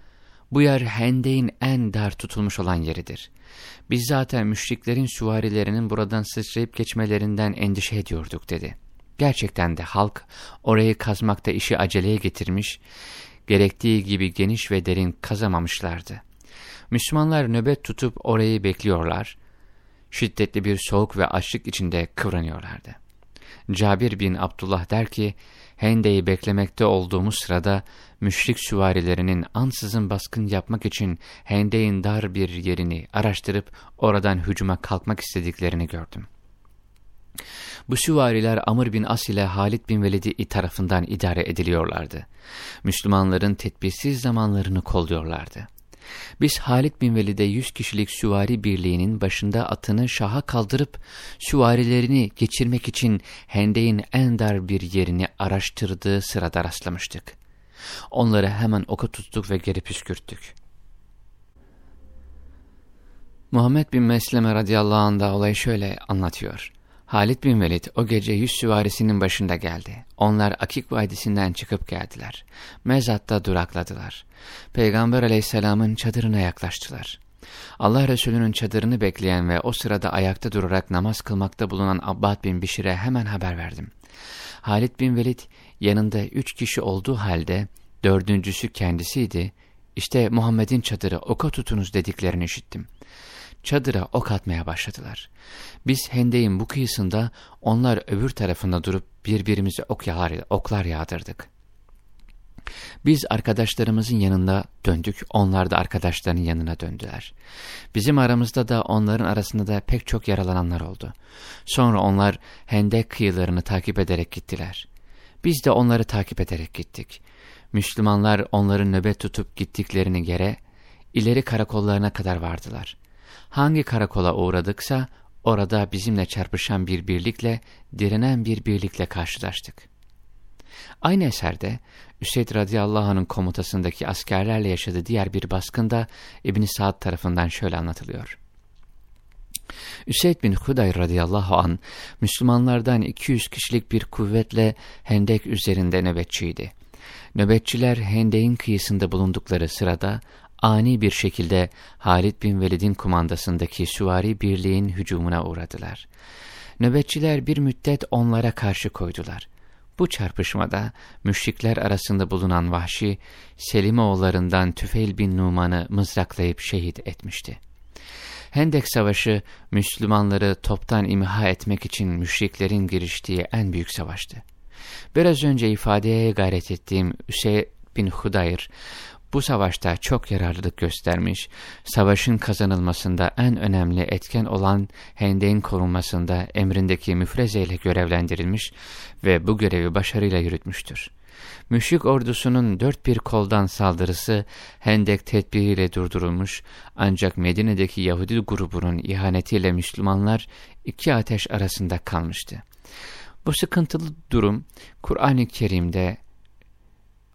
bu yer Hende'in en dar tutulmuş olan yeridir. Biz zaten müşriklerin süvarilerinin buradan sıçrayıp geçmelerinden endişe ediyorduk dedi. Gerçekten de halk orayı kazmakta işi aceleye getirmiş, gerektiği gibi geniş ve derin kazamamışlardı. Müslümanlar nöbet tutup orayı bekliyorlar, şiddetli bir soğuk ve açlık içinde kıvranıyorlardı. Cabir bin Abdullah der ki, Hende'yi beklemekte olduğumuz sırada müşrik süvarilerinin ansızın baskın yapmak için Hende'in dar bir yerini araştırıp oradan hücuma kalkmak istediklerini gördüm. Bu süvariler Amr bin As ile Halid bin Velid'i tarafından idare ediliyorlardı. Müslümanların tedbirsiz zamanlarını kolluyorlardı. Biz Halid bin Velid'e yüz kişilik süvari birliğinin başında atını şaha kaldırıp süvarilerini geçirmek için hendeğin en dar bir yerini araştırdığı sırada rastlamıştık. Onları hemen oka tuttuk ve geri püskürttük. Muhammed bin Mesleme radıyallahu anh da olayı şöyle anlatıyor. Halid bin Velid o gece yüz süvarisinin başında geldi. Onlar Akik Vadisi'nden çıkıp geldiler. Mezat'ta durakladılar. Peygamber aleyhisselamın çadırına yaklaştılar. Allah Resulü'nün çadırını bekleyen ve o sırada ayakta durarak namaz kılmakta bulunan Abbad bin Bişir'e hemen haber verdim. Halid bin Velid yanında üç kişi olduğu halde dördüncüsü kendisiydi. İşte Muhammed'in çadırı oka tutunuz dediklerini işittim. Çadıra ok atmaya başladılar. Biz hendeğin bu kıyısında, onlar öbür tarafında durup birbirimize ok yağar, oklar yağdırdık. Biz arkadaşlarımızın yanında döndük, onlar da arkadaşlarının yanına döndüler. Bizim aramızda da onların arasında da pek çok yaralananlar oldu. Sonra onlar hendek kıyılarını takip ederek gittiler. Biz de onları takip ederek gittik. Müslümanlar onların nöbet tutup gittiklerini yere, ileri karakollarına kadar vardılar. Hangi karakola uğradıksa orada bizimle çarpışan bir birlikle, direnen bir birlikle karşılaştık. Aynı eserde Üseyd radıyallahu anh'ın komutasındaki askerlerle yaşadığı diğer bir baskında ibn Sa'd tarafından şöyle anlatılıyor. Üseyd bin Hudayr radıyallahu an Müslümanlardan 200 kişilik bir kuvvetle Hendek üzerinde nöbetçiydi. Nöbetçiler Hendek'in kıyısında bulundukları sırada ani bir şekilde Halid bin Velid'in kumandasındaki süvari birliğin hücumuna uğradılar. Nöbetçiler bir müddet onlara karşı koydular. Bu çarpışmada müşrikler arasında bulunan Vahşi, Selimoğullarından Tüfeil bin Numan'ı mızraklayıp şehit etmişti. Hendek Savaşı, Müslümanları toptan imha etmek için müşriklerin giriştiği en büyük savaştı. Biraz önce ifadeye gayret ettiğim Üseyd bin Hudayr, bu savaşta çok yararlılık göstermiş, savaşın kazanılmasında en önemli etken olan Hendek'in korunmasında emrindeki müfreze ile görevlendirilmiş ve bu görevi başarıyla yürütmüştür. Müşrik ordusunun dört bir koldan saldırısı Hendek tedbiriyle durdurulmuş ancak Medine'deki Yahudi grubunun ihanetiyle Müslümanlar iki ateş arasında kalmıştı. Bu sıkıntılı durum Kur'an-ı Kerim'de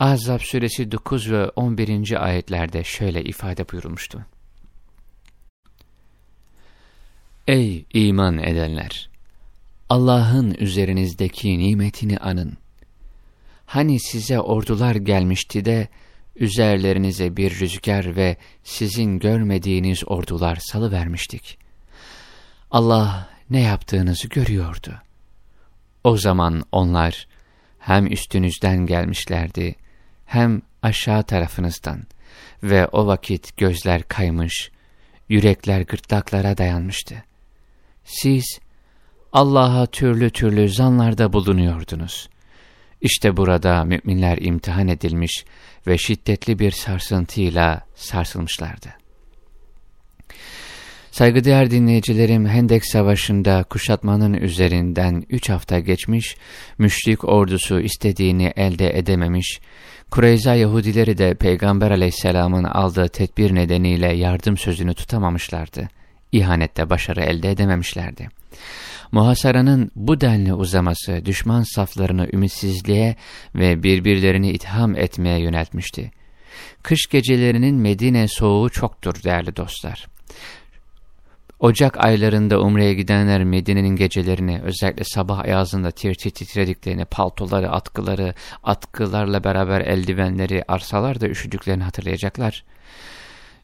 Ahzab suresi 9 ve 11. ayetlerde şöyle ifade buyurulmuştu. Ey iman edenler! Allah'ın üzerinizdeki nimetini anın. Hani size ordular gelmişti de, üzerlerinize bir rüzgar ve sizin görmediğiniz ordular salıvermiştik. Allah ne yaptığınızı görüyordu. O zaman onlar hem üstünüzden gelmişlerdi hem aşağı tarafınızdan ve o vakit gözler kaymış, yürekler gırtlaklara dayanmıştı. Siz Allah'a türlü türlü zanlarda bulunuyordunuz. İşte burada müminler imtihan edilmiş ve şiddetli bir sarsıntıyla sarsılmışlardı. Saygıdeğer dinleyicilerim Hendek Savaşı'nda kuşatmanın üzerinden üç hafta geçmiş, müşrik ordusu istediğini elde edememiş, Kureyza Yahudileri de Peygamber aleyhisselamın aldığı tedbir nedeniyle yardım sözünü tutamamışlardı. İhanette başarı elde edememişlerdi. Muhasaranın bu denli uzaması düşman saflarını ümitsizliğe ve birbirlerini itham etmeye yöneltmişti. Kış gecelerinin Medine soğuğu çoktur değerli dostlar. Ocak aylarında Umre'ye gidenler Medine'nin gecelerini özellikle sabah ayazında tir tir titrediklerini, paltoları, atkıları, atkılarla beraber eldivenleri, arsalar da üşüdüklerini hatırlayacaklar.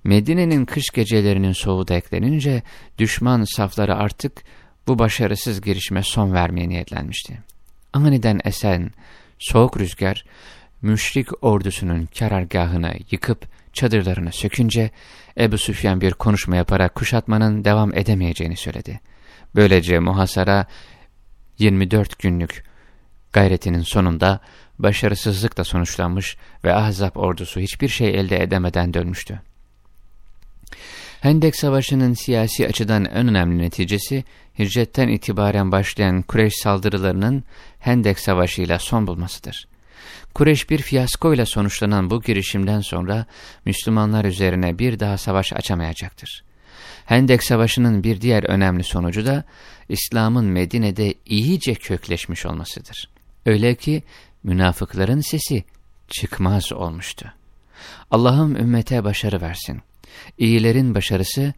Medine'nin kış gecelerinin soğuğu da eklenince düşman safları artık bu başarısız girişime son vermeye niyetlenmişti. Aniden esen soğuk rüzgar müşrik ordusunun karargahını yıkıp çadırlarını sökünce Ebu Süfyan bir konuşma yaparak kuşatmanın devam edemeyeceğini söyledi. Böylece muhasara 24 günlük gayretinin sonunda başarısızlıkla sonuçlanmış ve Ahzab ordusu hiçbir şey elde edemeden dönmüştü. Hendek Savaşı'nın siyasi açıdan en önemli neticesi, hicretten itibaren başlayan Kureyş saldırılarının Hendek Savaşı ile son bulmasıdır. Kureyş bir fiyaskoyla sonuçlanan bu girişimden sonra Müslümanlar üzerine bir daha savaş açamayacaktır. Hendek Savaşı'nın bir diğer önemli sonucu da İslam'ın Medine'de iyice kökleşmiş olmasıdır. Öyle ki münafıkların sesi çıkmaz olmuştu. Allah'ım ümmete başarı versin. İyilerin başarısı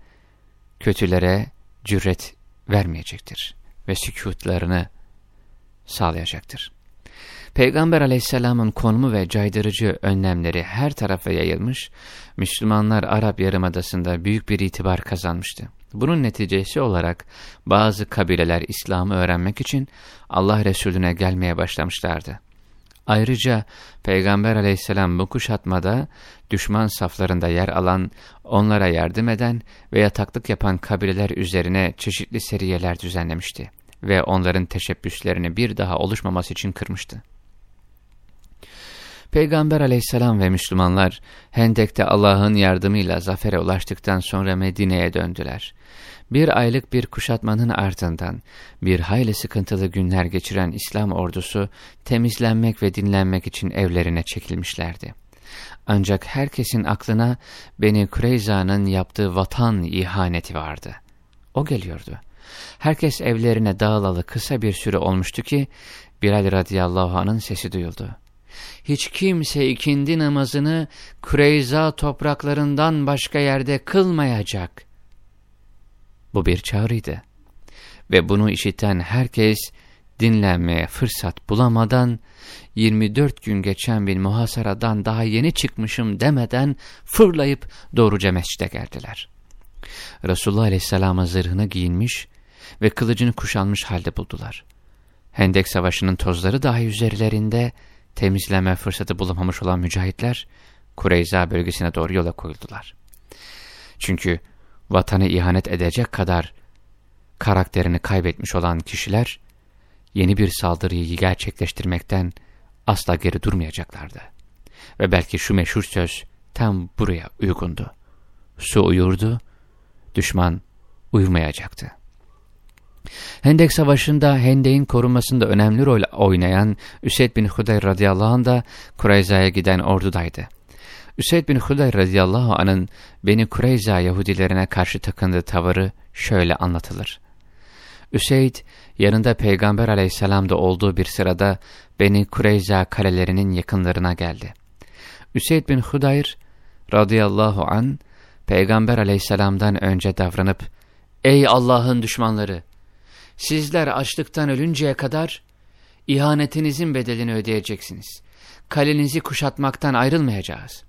kötülere cüret vermeyecektir ve sükutlarını sağlayacaktır. Peygamber aleyhisselamın konumu ve caydırıcı önlemleri her tarafa yayılmış, Müslümanlar Arap Yarımadası'nda büyük bir itibar kazanmıştı. Bunun neticesi olarak bazı kabileler İslam'ı öğrenmek için Allah Resulüne gelmeye başlamışlardı. Ayrıca Peygamber aleyhisselam bu kuşatmada düşman saflarında yer alan, onlara yardım eden ve yataklık yapan kabileler üzerine çeşitli seriyeler düzenlemişti ve onların teşebbüslerini bir daha oluşmaması için kırmıştı. Peygamber aleyhisselam ve Müslümanlar Hendek'te Allah'ın yardımıyla zafere ulaştıktan sonra Medine'ye döndüler. Bir aylık bir kuşatmanın ardından bir hayli sıkıntılı günler geçiren İslam ordusu temizlenmek ve dinlenmek için evlerine çekilmişlerdi. Ancak herkesin aklına Beni Kureyza'nın yaptığı vatan ihaneti vardı. O geliyordu. Herkes evlerine dağılalı kısa bir süre olmuştu ki Bilal radıyallahu anh'ın sesi duyuldu. Hiç kimse ikindi namazını Kureyza topraklarından başka yerde kılmayacak. Bu bir çağrıydı. Ve bunu işiten herkes dinlenmeye fırsat bulamadan 24 gün geçen bir muhasaradan daha yeni çıkmışım demeden fırlayıp doğruca mescide geldiler. Resulullah Aleyhisselam'a zırhını giyinmiş ve kılıcını kuşanmış halde buldular. Hendek Savaşı'nın tozları dahi üzerlerinde temizleme fırsatı bulamamış olan mücahitler Kureyza bölgesine doğru yola koyuldular. Çünkü vatanı ihanet edecek kadar karakterini kaybetmiş olan kişiler yeni bir saldırıyı gerçekleştirmekten asla geri durmayacaklardı. Ve belki şu meşhur söz tam buraya uygundu. Su uyurdu, düşman uyumayacaktı. Hendek Savaşı'nda Hendek'in korunmasında önemli rol oynayan Üseyd bin Hudayr radıyallahu anh da Kureyza'ya giden ordudaydı. Üseyd bin Hudayr radıyallahu anh'ın Beni Kureyza Yahudilerine karşı takındığı tavırı şöyle anlatılır. Üseyd yanında Peygamber aleyhisselam da olduğu bir sırada Beni Kureyza kalelerinin yakınlarına geldi. Üseyd bin Hudayr radıyallahu an Peygamber aleyhisselamdan önce davranıp Ey Allah'ın düşmanları! Sizler açlıktan ölünceye kadar ihanetinizin bedelini ödeyeceksiniz. Kalenizi kuşatmaktan ayrılmayacağız.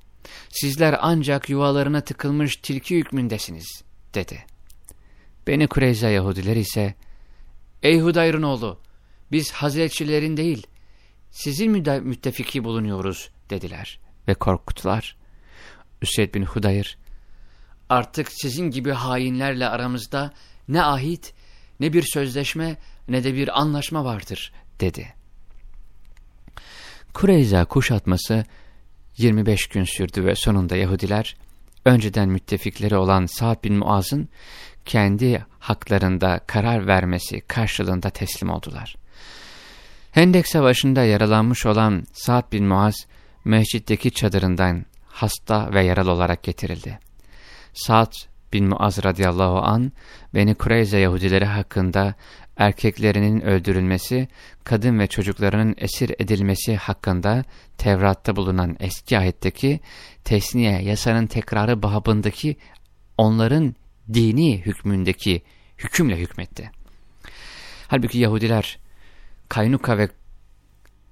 Sizler ancak yuvalarına tıkılmış tilki hükmündesiniz, dedi. Beni Kureyza Yahudiler ise, Ey Hudayr'ın oğlu, biz Hazretçilerin değil, sizin müttefiki bulunuyoruz, dediler ve korkuttular. Üseyd bin Hudayr, artık sizin gibi hainlerle aramızda ne ahit ne bir sözleşme ne de bir anlaşma vardır dedi. Kureyza kuşatması 25 gün sürdü ve sonunda Yahudiler önceden müttefikleri olan Sa'd bin Muaz'ın kendi haklarında karar vermesi karşılığında teslim oldular. Hendek Savaşı'nda yaralanmış olan Sa'd bin Muaz, mescitteki çadırından hasta ve yaralı olarak getirildi. Sa'd bin Muaz radıyallahu an Beni Kureyze Yahudileri hakkında erkeklerinin öldürülmesi, kadın ve çocuklarının esir edilmesi hakkında Tevrat'ta bulunan eski ayetteki tesniye yasanın tekrarı babındaki onların dini hükmündeki hükümle hükmetti. Halbuki Yahudiler Kaynuka ve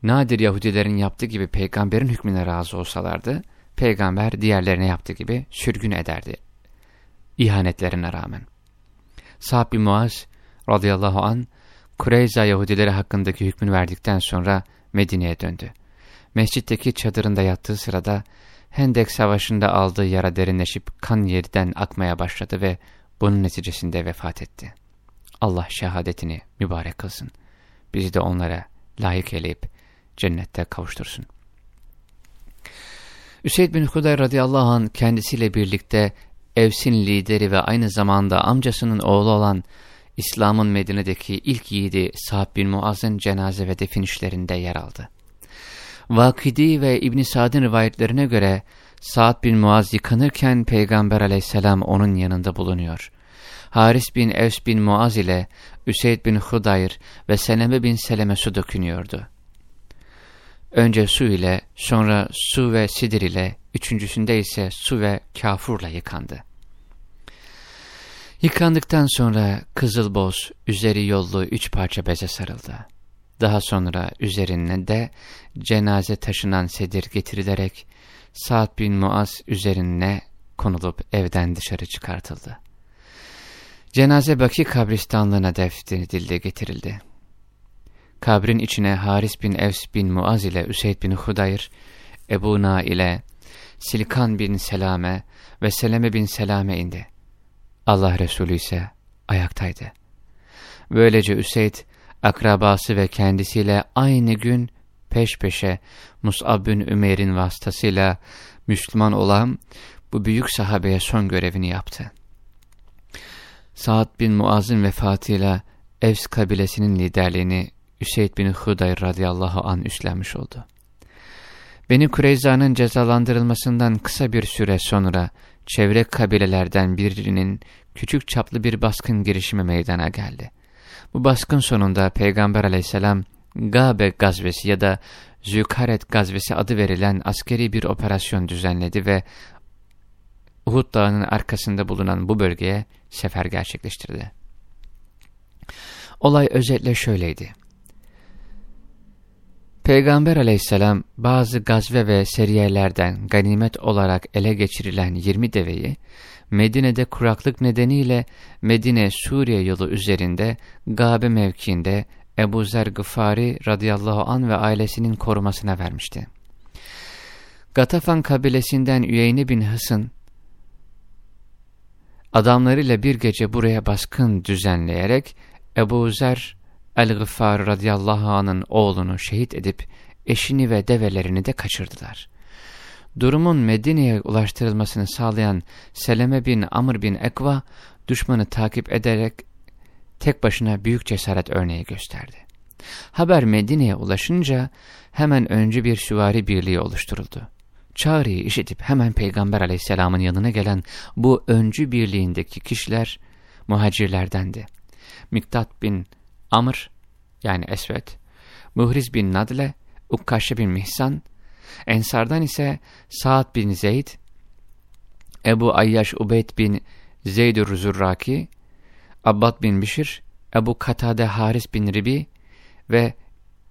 nadir Yahudilerin yaptığı gibi peygamberin hükmüne razı olsalardı, peygamber diğerlerine yaptığı gibi sürgün ederdi ihanetlerine rağmen. Sa'd bin Muaz radıyallahu an Kureyza Yahudileri hakkındaki hükmünü verdikten sonra Medine'ye döndü. Mescitteki çadırında yattığı sırada Hendek Savaşı'nda aldığı yara derinleşip kan yerden akmaya başladı ve bunun neticesinde vefat etti. Allah şehadetini mübarek kılsın. Bizi de onlara layık eleyip cennette kavuştursun. Üseyd bin Hudayr radıyallahu anh kendisiyle birlikte Evs'in lideri ve aynı zamanda amcasının oğlu olan İslam'ın Medine'deki ilk yiğidi Sa'd bin Muaz'ın cenaze ve defin işlerinde yer aldı. Vakidi ve İbn Sa'd'ın rivayetlerine göre Sa'd bin Muaz yıkanırken Peygamber aleyhisselam onun yanında bulunuyor. Haris bin Evs bin Muaz ile Üseyd bin Hudayr ve Seleme bin Seleme su dökünüyordu. Önce su ile, sonra su ve sidir ile, üçüncüsünde ise su ve kafurla yıkandı. Yıkandıktan sonra kızılboz, üzeri yollu üç parça beze sarıldı. Daha sonra üzerine de cenaze taşınan sedir getirilerek Sa'd bin Muaz üzerine konulup evden dışarı çıkartıldı. Cenaze Baki kabristanlığına defnedildi getirildi. kabrin içine Haris bin Evs bin Muaz ile Üseyd bin Hudayr, Ebu Na ile Silkan bin Selame ve Seleme bin Selame indi. Allah Resulü ise ayaktaydı. Böylece Üseyd, akrabası ve kendisiyle aynı gün peş peşe Mus'ab bin Ümeyr'in vasıtasıyla Müslüman olan bu büyük sahabeye son görevini yaptı. Sa'd bin Muaz'ın vefatıyla Evs kabilesinin liderliğini Üseyd bin Hudayr radıyallahu an üstlenmiş oldu. Beni Kureyza'nın cezalandırılmasından kısa bir süre sonra çevre kabilelerden birinin küçük çaplı bir baskın girişimi meydana geldi. Bu baskın sonunda Peygamber aleyhisselam Gabe gazvesi ya da Zükaret gazvesi adı verilen askeri bir operasyon düzenledi ve Uhud dağının arkasında bulunan bu bölgeye sefer gerçekleştirdi. Olay özetle şöyleydi. Peygamber aleyhisselam bazı gazve ve seriyelerden ganimet olarak ele geçirilen 20 deveyi Medine'de kuraklık nedeniyle Medine Suriye yolu üzerinde Gabe mevkiinde Ebu Zer Gıfari radıyallahu an ve ailesinin korumasına vermişti. Gatafan kabilesinden Üyeyni bin Hısın adamlarıyla bir gece buraya baskın düzenleyerek Ebu Zer El-Gıffar radıyallahu anın oğlunu şehit edip eşini ve develerini de kaçırdılar. Durumun Medine'ye ulaştırılmasını sağlayan Seleme bin Amr bin Ekva düşmanı takip ederek tek başına büyük cesaret örneği gösterdi. Haber Medine'ye ulaşınca hemen önce bir süvari birliği oluşturuldu. Çağrıyı işitip hemen Peygamber aleyhisselamın yanına gelen bu öncü birliğindeki kişiler muhacirlerdendi. Miktat bin Amr yani Esvet, Muhriz bin Nadle, Ukkaşe bin Mihsan, Ensardan ise Sa'd bin Zeyd, Ebu Ayyaş Ubeyd bin Zeyd-ü Zurraki, Abbad bin Bişir, Ebu Katade Haris bin Ribi ve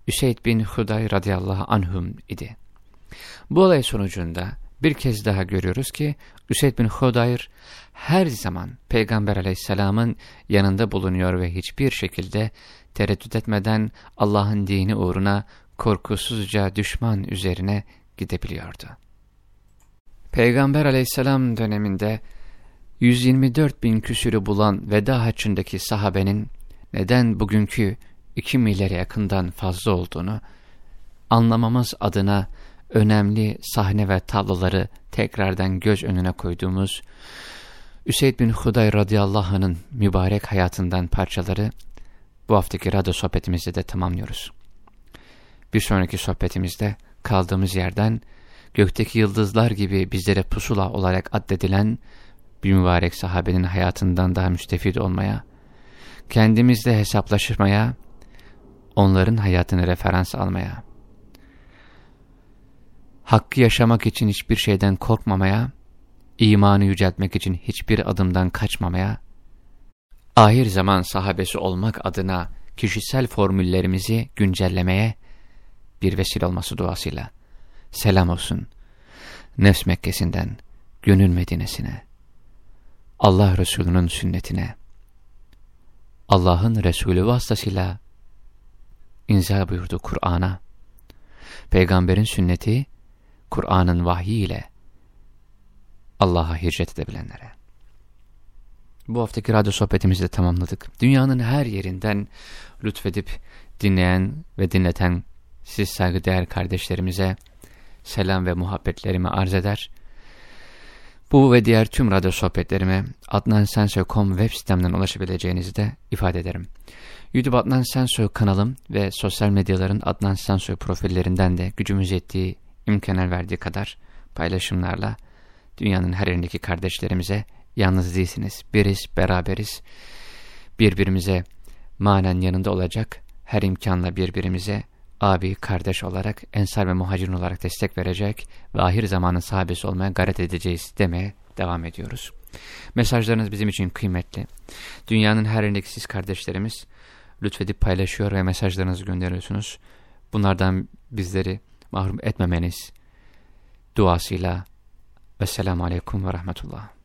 Üseyd bin Huday radıyallahu anhum idi. Bu olay sonucunda bir kez daha görüyoruz ki Üseyd bin Hudayr her zaman Peygamber aleyhisselamın yanında bulunuyor ve hiçbir şekilde tereddüt etmeden Allah'ın dini uğruna korkusuzca düşman üzerine gidebiliyordu. Peygamber aleyhisselam döneminde 124 bin küsürü bulan veda haccındaki sahabenin neden bugünkü 2 milyara yakından fazla olduğunu anlamamız adına önemli sahne ve tabloları tekrardan göz önüne koyduğumuz Üseyd bin Huday radıyallahu anh'ın mübarek hayatından parçaları bu haftaki radyo sohbetimizde de tamamlıyoruz. Bir sonraki sohbetimizde kaldığımız yerden gökteki yıldızlar gibi bizlere pusula olarak addedilen bir mübarek sahabenin hayatından daha müstefid olmaya, kendimizle hesaplaşmaya, onların hayatını referans almaya, hakkı yaşamak için hiçbir şeyden korkmamaya, imanı yüceltmek için hiçbir adımdan kaçmamaya, ahir zaman sahabesi olmak adına kişisel formüllerimizi güncellemeye bir vesile olması duasıyla selam olsun. Nefs Mekkesi'nden gönül Medine'sine, Allah Resulü'nün sünnetine, Allah'ın Resulü vasıtasıyla inzal buyurdu Kur'an'a, Peygamberin sünneti, Kur'an'ın vahyi ile Allah'a hicret edebilenlere. Bu haftaki radyo sohbetimizi de tamamladık. Dünyanın her yerinden lütfedip dinleyen ve dinleten siz saygıdeğer kardeşlerimize selam ve muhabbetlerimi arz eder. Bu ve diğer tüm radyo sohbetlerime adnansensoy.com web sitemden ulaşabileceğinizi de ifade ederim. YouTube Adnan Sensoy kanalım ve sosyal medyaların Adnan Sensoy profillerinden de gücümüz yettiği imkan verdiği kadar paylaşımlarla dünyanın her yerindeki kardeşlerimize yalnız değilsiniz. Biriz, beraberiz. Birbirimize manen yanında olacak her imkanla birbirimize abi, kardeş olarak, ensar ve muhacirin olarak destek verecek ve ahir zamanın sahabesi olmaya gayret edeceğiz demeye devam ediyoruz. Mesajlarınız bizim için kıymetli. Dünyanın her yerindeki siz kardeşlerimiz lütfedip paylaşıyor ve mesajlarınızı gönderiyorsunuz. Bunlardan bizleri mahrum etmemeniz duasıyla Vesselamu Aleyküm ve Rahmetullah.